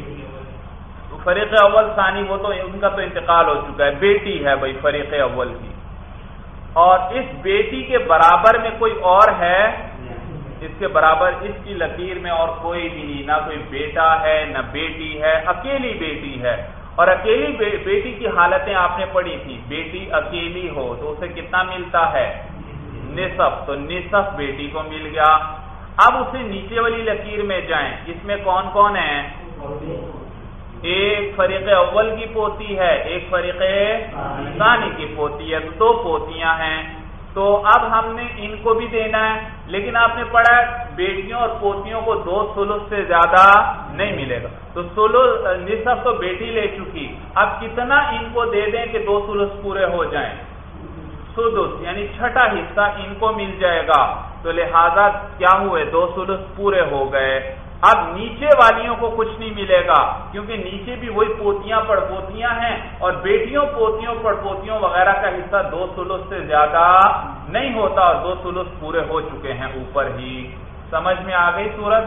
فریق اول ثانی، وہ تو ان کا تو انتقال ہو چکا ہے۔ بیٹی ہے بھائی فریق اول کی۔ اور اس بیٹی کے برابر میں کوئی اور ہے؟ اس کے برابر اس کی لکیر میں اور کوئی بھی نہیں، نہ کوئی بیٹا ہے، نہ بیٹی ہے، اکیلی بیٹی ہے۔ اور اکیلی بیٹی کی حالتیں آپ نے پڑھی تھی۔ بیٹی اکیلی ہو تو اسے کتنا ملتا ہے؟ نصف۔ تو نصف بیٹی کو مل گیا۔ اب اسے نیچے والی لکیر میں جائیں۔ اس میں کون کون ہیں ایک فریق اول کی پوتی ہے، ایک فریق ثانی کی پوتی ہے۔ دو پوتیاں ہیں۔ تو اب ہم نے ان کو بھی دینا ہے، لیکن آپ نے پڑھا ہے، بیٹیوں اور پوتیوں کو دو سلس سے زیادہ نہیں ملے گا۔ تو سولو نصف تو بیٹی لے چکی۔ اب کتنا ان کو دے دیں کہ دو سلس پورے ہو جائیں؟ سدس یعنی چھٹا حصہ ان کو مل جائے گا۔ تو لہذا کیا ہوئے؟ دو سلس پورے ہو گئے۔ اب نیچے والیوں کو کچھ نہیں ملے گا، کیونکہ نیچے بھی وہی پوتیاں پڑ پوتیاں ہیں اور بیٹیوں پوتیوں پڑ پوتیوں وغیرہ کا حصہ دو سلس سے زیادہ نہیں ہوتا اور دو سلس پورے ہو چکے ہیں اوپر ہی۔ سمجھ میں آ گئی سورت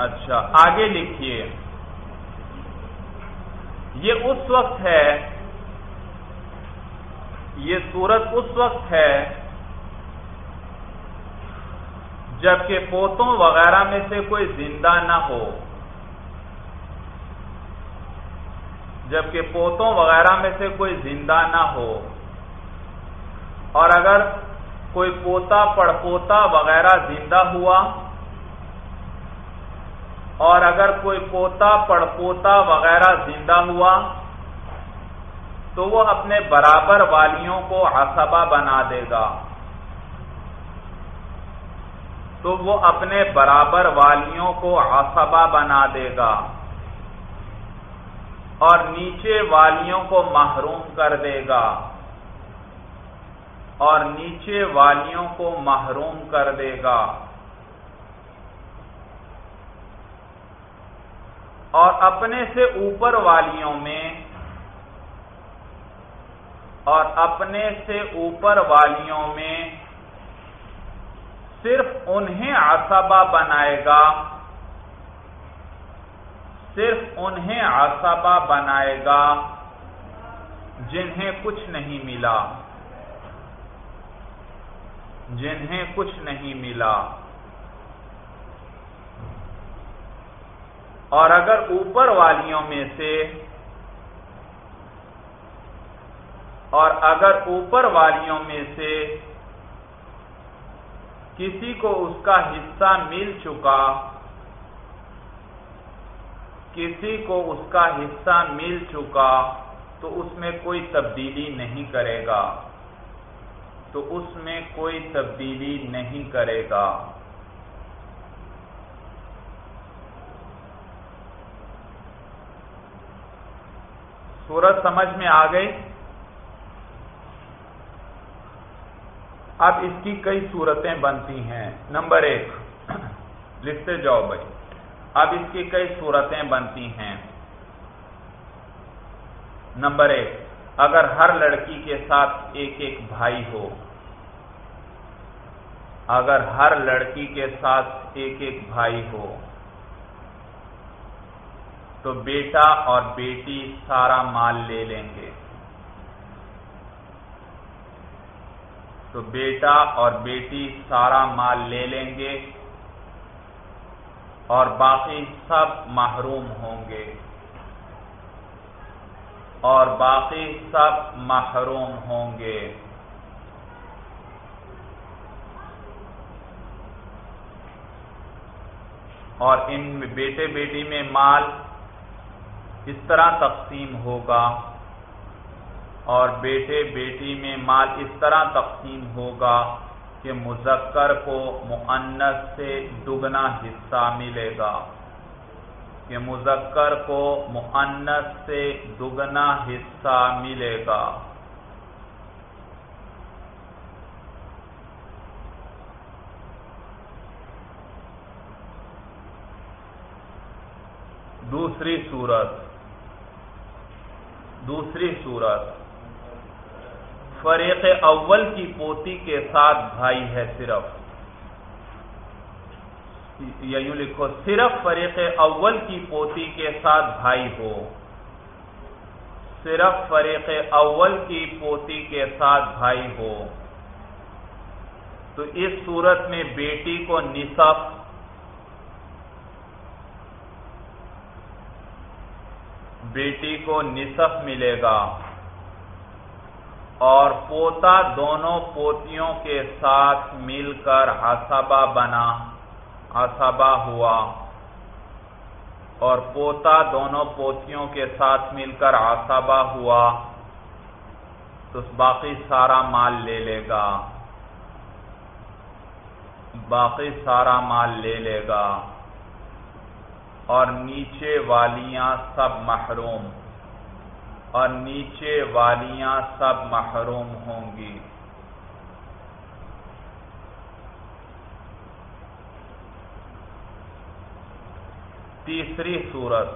اچھا آگے لکھیے۔ یہ اس وقت ہے، یہ سورت اس وقت ہے جبکہ پوتوں وغیرہ میں سے کوئی زندہ نہ ہو۔ جبکہ پوتوں وغیرہ میں سے کوئی زندہ نہ ہو۔ اور اگر کوئی پوتا پڑ، پوتا وغیرہ زندہ ہوا اور اگر کوئی پوتا پڑ، پوتا وغیرہ زندہ ہوا تو وہ اپنے برابر والیوں کو عصبہ بنا دے گا۔ تو وہ اپنے برابر والیوں کو عصبہ بنا دے گا اور نیچے والیوں کو محروم کر دے گا اور نیچے والیوں کو محروم کر دے گا اور اپنے سے اوپر والیوں میں اور اپنے سے اوپر والیوں میں صرف انہیں عصبہ بنائے گا۔ صرف انہیں عصبہ بنائے گا جنہیں کچھ نہیں ملا۔ جنہیں کچھ نہیں ملا۔ اور اگر اوپر والیوں میں سے اور اگر اوپر والیوں میں سے کسی کو اس کا حصہ مل چکا، کسی کو اس کا حصہ مل چکا تو اس میں کوئی تبدیلی نہیں کرے گا۔ تو اس میں کوئی تبدیلی نہیں کرے گا۔ سورج سمجھ میں آ گئی اب اس کی کئی صورتیں بنتی ہیں۔ نمبر ایک لکھتے جاؤ بھائی۔ اب اس کی کئی صورتیں بنتی ہیں۔ نمبر ایک، اگر ہر لڑکی کے ساتھ ایک ایک بھائی ہو، اگر ہر لڑکی کے ساتھ ایک ایک بھائی ہو، تو بیٹا اور بیٹی سارا مال لے لیں گے۔ تو بیٹا اور بیٹی سارا مال لے لیں گے اور باقی سب محروم ہوں گے۔ اور باقی سب محروم ہوں گے۔ اور ان بیٹے بیٹی میں مال اس طرح تقسیم ہوگا۔ اور بیٹے بیٹی میں مال اس طرح تقسیم ہوگا کہ مذکر کو معنت سے دگنا حصہ ملے گا۔ کہ مذکر کو معنت سے دگنا حصہ ملے گا۔ دوسری صورت۔ دوسری صورت۔ فریق اول کی پوتی کے ساتھ بھائی ہے صرف۔ یا یوں لکھو، صرف فریق اول کی پوتی کے ساتھ بھائی ہو۔ صرف فریق اول کی پوتی کے ساتھ بھائی ہو۔ تو اس صورت میں بیٹی کو نصف بیٹی کو نصف ملے گا۔ اور پوتا دونوں پوتیوں کے ساتھ مل کر ہسبا بنا ہسبا ہوا۔ اور پوتا دونوں پوتیوں کے ساتھ مل کر آسابہ ہوا۔ تو باقی سارا مال لے لے گا۔ باقی سارا مال لے لے گا۔ اور نیچے والیاں سب محروم۔ اور نیچے والیاں سب محروم ہوں گی۔ تیسری صورت۔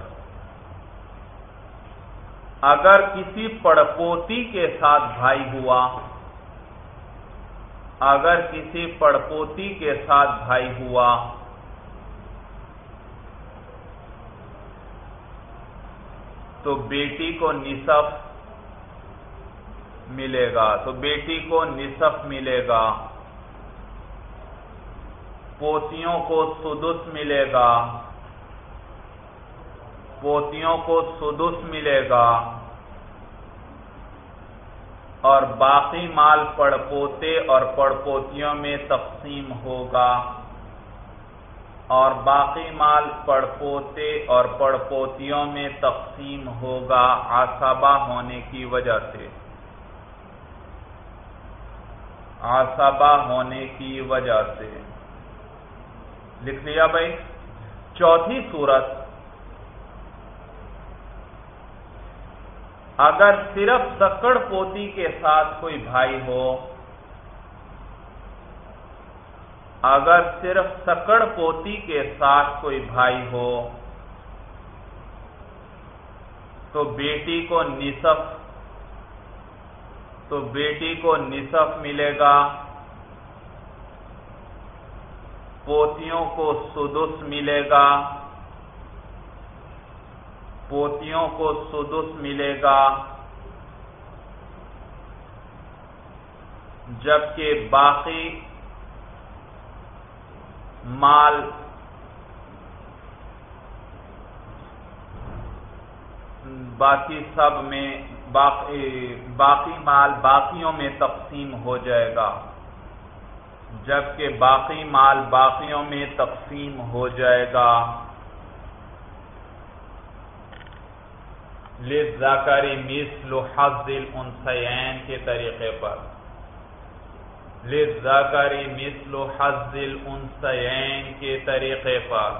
اگر کسی پڑپوتی کے ساتھ بھائی ہوا، اگر کسی پڑپوتی کے ساتھ بھائی ہوا تو بیٹی کو نصف ملے گا، تو بیٹی کو نصف ملے گا۔ پوتیوں کو سدس ملے گا۔ پوتیوں کو سدس ملے گا۔ اور باقی مال پڑپوتے اور پڑپوتیوں میں تقسیم ہوگا۔ اور باقی مال پڑپوتے اور پڑپوتیوں میں تقسیم ہوگا آسابہ ہونے کی وجہ سے۔ آسابہ ہونے کی وجہ سے۔ لکھ لیا بھائی۔ چوتھی صورت۔ اگر صرف سکڑ پوتی کے ساتھ کوئی بھائی ہو اگر صرف سکڑ پوتی کے ساتھ کوئی بھائی ہو، تو بیٹی کو نصف، تو بیٹی کو نصف ملے گا۔ پوتیوں کو سدس ملے گا۔ پوتیوں کو سدس ملے گا۔ جبکہ باقی مال باقی سب میں باقی باقی مال باقیوں میں تقسیم ہو جائے گا۔ جبکہ باقی مال باقیوں میں تقسیم ہو جائے گا۔ لذاکری مثل حظ الانسین کے طریقے پر۔ لذاکری مثل حظ الانسین کے طریقے پر۔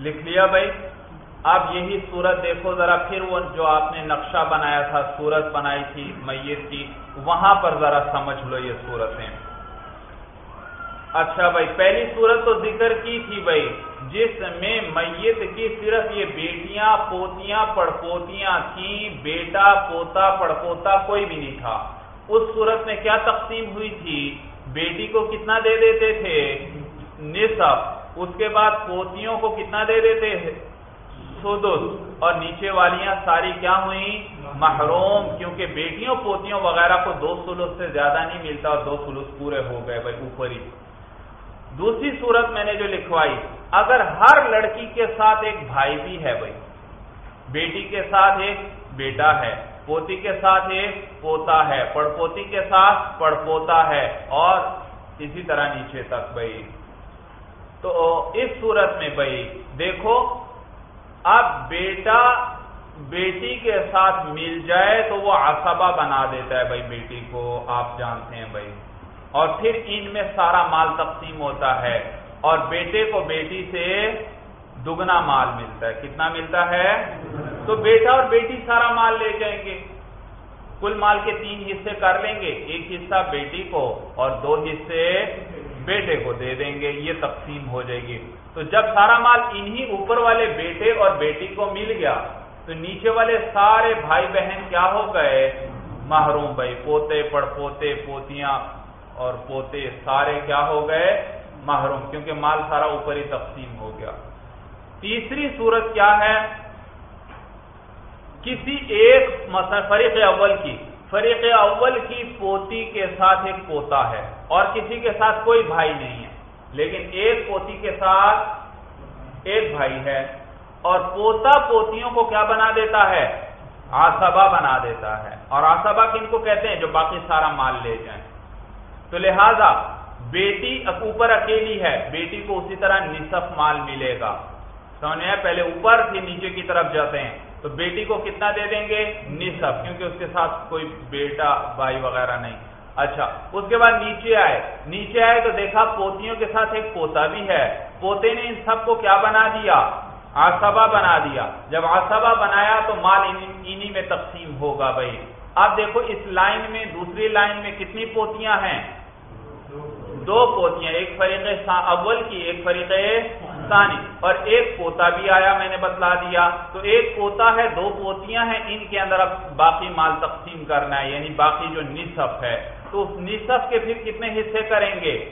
لکھ لیا بھائی؟ اب یہی صورت دیکھو ذرا، پھر وہ جو آپ نے نقشہ بنایا تھا صورت بنائی تھی میت کی، وہاں پر ذرا سمجھ لو یہ صورتیں اچھا بھائی، پہلی صورت تو ذکر کی تھی بھائی۔ جس میں میت کی صرف یہ بیٹیاں، پوتیاں، پڑپوتیاں تھیں، بیٹا، پوتا، پڑپوتا کوئی بھی نہیں تھا۔ اس صورت میں کیا تقسیم ہوئی تھی؟ بیٹی کو کتنا دے دیتے تھے؟ نصف۔ اس کے بعد پوتیوں کو کتنا دے دیتے سدس۔ اور نیچے والیاں ساری کیا ہوئی محروم۔ کیونکہ بیٹیوں، پوتیوں وغیرہ کو دو سلوس سے زیادہ نہیں ملتا اور دو سلوس پورے ہو گئے بھائی، اوپر ہی۔ دوسری صورت میں نے جو لکھوائی، اگر ہر لڑکی کے ساتھ ایک بھائی بھی ہے بھائی، بیٹی کے ساتھ ایک بیٹا ہے، پوتی کے ساتھ ایک پوتا ہے، پڑپوتی کے ساتھ پڑپوتا ہے، اور اسی طرح نیچے تک بھائی۔ تو اس صورت میں بھائی، دیکھو، اب بیٹا بیٹی کے ساتھ مل جائے تو وہ عصبہ بنا دیتا ہے بھائی بیٹی کو، آپ جانتے ہیں بھائی۔ اور پھر ان میں سارا مال تقسیم ہوتا ہے اور بیٹے کو بیٹی سے دگنا مال ملتا ہے۔ کتنا ملتا ہے؟ تو بیٹا اور بیٹی سارا مال لے جائیں گے۔ کل مال کے تین حصے کر لیں گے۔ ایک حصہ بیٹی کو اور دو حصے بیٹے کو دے دیں گے۔ یہ تقسیم ہو جائے گی۔ تو جب سارا مال انہی اوپر والے بیٹے اور بیٹی کو مل گیا، تو نیچے والے سارے بھائی بہن کیا ہو گئے؟ محروم بھائی، پوتے پڑ پوتے، پوتیاں اور پوتے سارے کیا ہو گئے؟ محروم، کیونکہ مال سارا اوپر ہی تقسیم ہو گیا۔ تیسری صورت کیا ہے؟ کسی ایک مثلا فریق اول کی، فریق اول کی پوتی کے ساتھ ایک پوتا ہے اور کسی کے ساتھ کوئی بھائی نہیں ہے، لیکن ایک پوتی کے ساتھ ایک بھائی ہے اور پوتا پوتیوں کو کیا بنا دیتا ہے؟ آسبا بنا دیتا ہے۔ اور آسبا کن کو کہتے ہیں؟ جو باقی سارا مال لے جائیں۔ تو لہذا بیٹی اوپر اکیلی ہے، بیٹی کو اسی طرح نصف مال ملے گا۔ سمجھ پہلے اوپر تھی نیچے کی طرف جاتے ہیں۔ تو بیٹی کو کتنا دے دیں گے؟ نصف، کیونکہ اس کے ساتھ کوئی بیٹا، بھائی وغیرہ نہیں۔ اچھا اس کے بعد نیچے آئے۔ نیچے آئے تو دیکھا پوتیوں کے ساتھ ایک پوتا بھی ہے۔ پوتے نے ان سب کو کیا بنا دیا؟ آسبا بنا دیا۔ جب آسبا بنایا تو مال انہی میں تقسیم ہوگا بھائی۔ اب دیکھو، اس لائن میں، دوسری لائن میں کتنی پوتیاں ہیں؟ دو پوتیاں، ایک فریق اول کی، ایک فریق ثانی۔ اور ایک پوتا بھی آیا، میں نے بتلا دیا۔ تو ایک پوتا ہے، دو پوتیاں ہیں، ان کے اندر اب باقی مال تقسیم کرنا ہے یعنی باقی جو نصف ہے۔ تو اس نصف کے پھر کتنے حصے کریں گے؟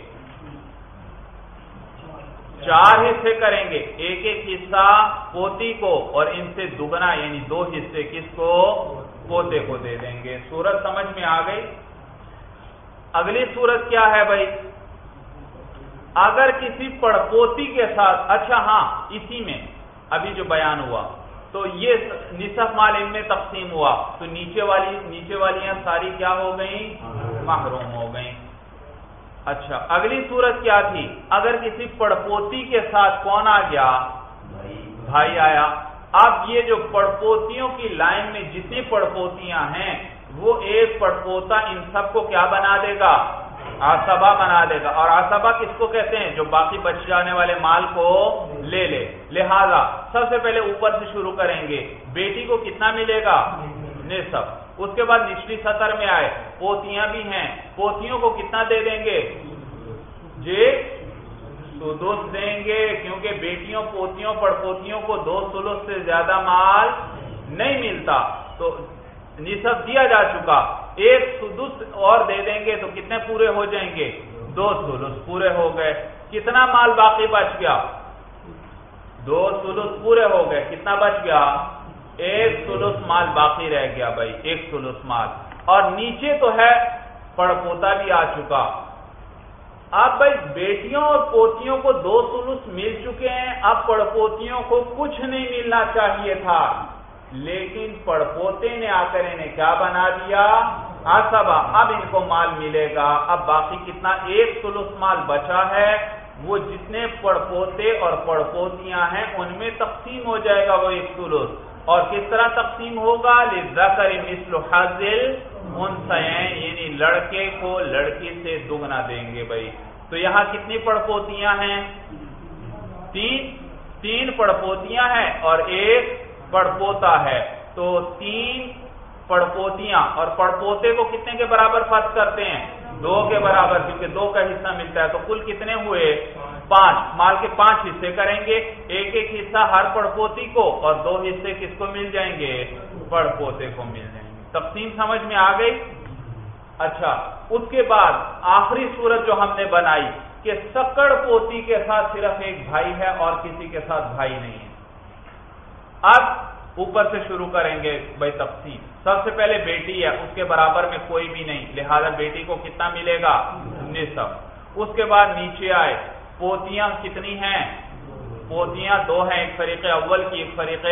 چار حصے کریں گے۔ ایک ایک حصہ پوتی کو اور ان سے دگنا یعنی دو حصے کس کو؟ پوتے کو دے دیں گے۔ سورت سمجھ میں آ گئی؟ اگلی سورت کیا ہے بھائی؟ اگر کسی پڑپوتی کے ساتھ اچھا ہاں اسی میں ابھی جو بیان ہوا، تو یہ نصف مال ان میں تقسیم ہوا۔ تو نیچے والی نیچے والی ساری کیا ہو گئیں؟ محروم ہو گئیں۔ اچھا اگلی صورت کیا تھی؟ اگر کسی پڑپوتی کے ساتھ کون آ گیا؟ بھائی آیا۔ اب یہ جو پڑپوتیوں کی لائن میں جتنی پڑپوتیاں ہیں، وہ ایک پڑپوتا ان سب کو کیا بنا دے گا؟ آسبا بنا دے گا۔ اور آسبا کس کو کہتے ہیں؟ جو باقی بچ جانے والے مال کو لے لے۔ لہذا سب سے پہلے اوپر سے شروع کریں گے۔ بیٹی کو کتنا ملے گا؟ نصف۔ اس کے بعد نچلی سطر میں آئے۔ پوتیاں بھی ہیں۔ پوتیوں کو کتنا دے دیں گے؟ جی سدس دیں گے۔ کیونکہ بیٹیوں پوتیوں پڑ پوتیوں کو دو سلس سے زیادہ مال نہیں ملتا۔ تو نصف دیا جا چکا۔ ایک سدس اور دے دیں گے تو کتنے پورے ہو جائیں گے؟ دو سلس پورے ہو گئے۔ کتنا مال باقی بچ گیا؟ دو سلس پورے ہو گئے۔ کتنا بچ گیا؟ ایک سلس مال باقی رہ گیا بھائی، ایک سلس مال۔ اور نیچے تو ہے، پڑ پوتا بھی آ چکا۔ اب بھائی، بیٹیوں اور پوتیوں کو دو سلس مل چکے ہیں۔ اب پڑ پوتیوں کو کچھ نہیں ملنا چاہیے تھا۔ لیکن پڑپوتے نے آ کر انہیں کیا بنا دیا؟ آسبا اب ان کو مال ملے گا۔ اب باقی کتنا ایک سلس مال بچا ہے، وہ جتنے پڑپوتے اور پڑپوتیاں ہیں، ان میں تقسیم ہو جائے گا وہ ایک سلس اور کس طرح تقسیم ہوگا؟ لذکر مثل حاضل ان یعنی لڑکے کو لڑکی سے دگنا دیں گے بھائی۔ تو یہاں کتنی پڑپوتیاں ہیں؟ تین تین پڑپوتیاں ہیں اور ایک پڑپوتا ہے۔ تو تین پڑپوتیاں اور پڑپوتے کو کتنے کے برابر فرض کرتے ہیں؟ دو کے برابر، کیونکہ دو کا حصہ ملتا ہے۔ تو کل کتنے ہوئے؟ پانچ۔ مال کے پانچ حصے کریں گے۔ ایک ایک حصہ ہر پڑپوتی کو اور دو حصے کس کو مل جائیں گے؟ پڑپوتے کو مل جائیں گے۔ تقسیم سمجھ میں آ گئی؟ اچھا۔ اس کے بعد آخری صورت جو ہم نے بنائی کہ سکڑ پوتی کے ساتھ صرف ایک بھائی ہے اور کسی کے ساتھ بھائی نہیں ہے۔ اب اوپر سے شروع کریں گے بھائی تقسیم سب سے پہلے بیٹی ہے، اس کے برابر میں کوئی بھی نہیں۔ لہذا بیٹی کو کتنا ملے گا؟ نصف۔ اس کے بعد نیچے آئے۔ پوتیاں کتنی ہیں؟ پوتیاں دو ہیں، ایک فریق اول کی، ایک فریق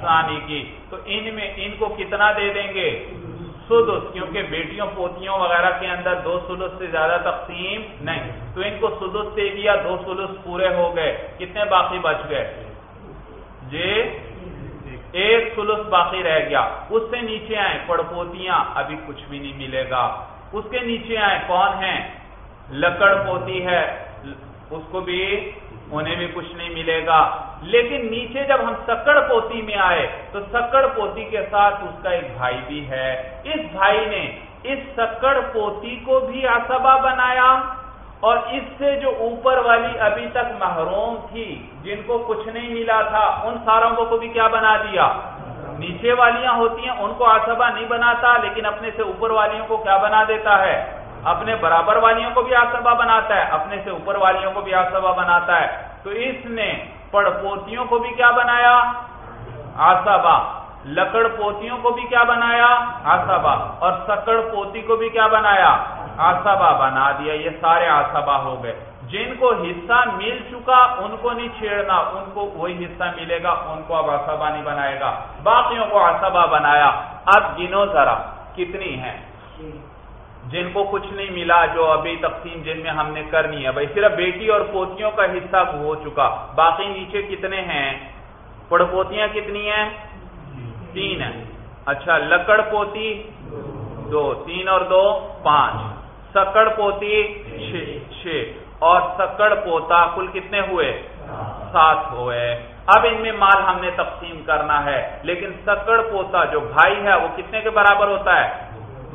ثانی کی۔ تو ان میں، ان کو کتنا دے دیں گے؟ سدس۔ کیونکہ بیٹیوں پوتیوں وغیرہ کے اندر دو سلس سے زیادہ تقسیم نہیں۔ تو ان کو سدس دے دیا، دو سلس پورے ہو گئے۔ کتنے باقی بچ گئے؟ جی؟ ایک سلس باقی رہ گیا۔ اس سے نیچے آئے پڑپوتیاں، ابھی کچھ بھی نہیں ملے گا۔ اس کے نیچے آئے کون ہیں؟ لکڑ پوتی ہے۔ اس کو بھی انہیں بھی کچھ نہیں ملے گا۔ لیکن نیچے جب ہم سکڑ پوتی میں آئے، تو سکڑ پوتی کے ساتھ اس کا ایک بھائی بھی ہے۔ اس بھائی نے اس سکڑ پوتی کو بھی آسبا بنایا۔ اور اس سے جو اوپر والی ابھی تک محروم تھی، جن کو کچھ نہیں ملا تھا، ان ساروں کو بھی کیا بنا دیا؟ نیچے والیاں ہوتی ہیں، ان کو آسبا نہیں بناتا، لیکن اپنے سے اوپر والیوں کو کیا بنا دیتا ہے؟ اپنے برابر والیوں کو بھی آسبا بناتا ہے، اپنے سے اوپر والیوں کو بھی آسبا بناتا ہے۔ تو اس نے پڑ پوتیوں کو بھی کیا بنایا؟ آسبا۔ لکڑ پوتیوں کو بھی کیا بنایا؟ آسبا۔ اور سکڑ پوتی کو بھی کیا بنایا؟ آسبا بنا دیا، یہ سارے آسبا ہو گئے۔ جن کو حصہ مل چکا، ان کو نہیں چھیڑنا، ان کو وہی حصہ ملے گا، ان کو اب آسبا نہیں بنائے گا۔ باقیوں کو آسبا بنایا۔ اب گنو ذرا، کتنی ہیں؟ جن کو کچھ نہیں ملا، جو ابھی تقسیم جن میں ہم نے کرنی ہے۔ بھائی، صرف بیٹی اور پوتیوں کا حصہ ہو چکا۔ باقی نیچے کتنے ہیں؟ پوتیاں کتنی ہیں؟ تین ہیں۔ اچھا لکڑ پوتی دو، تین اور دو، پانچ۔ سکڑ پوتی چھ اور سکڑ پوتا کل کتنے ہوئے؟ سات ہوئے۔ اب ان میں مال ہم نے تقسیم کرنا ہے، لیکن سکڑ پوتا جو بھائی ہے، وہ کتنے کے برابر ہوتا ہے؟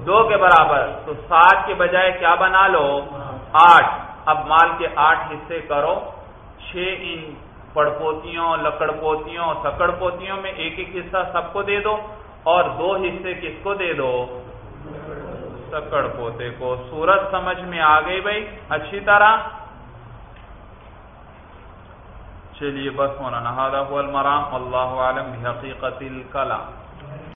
دو کے برابر۔ تو سات کے بجائے کیا بنا لو؟ آٹھ۔ اب مال کے آٹھ حصے کرو۔ چھ ان پڑپوتیوں لکڑ پوتیوں، سکڑ پوتیوں میں ایک ایک حصہ سب کو دے دو، اور دو حصے کس کو دے دو؟ سکڑ پوتے کو سورج سمجھ میں آ گئی بھائی، اچھی طرح۔ چلیے بس مولانا المرام اللہ عالم حقیقت الکلام۔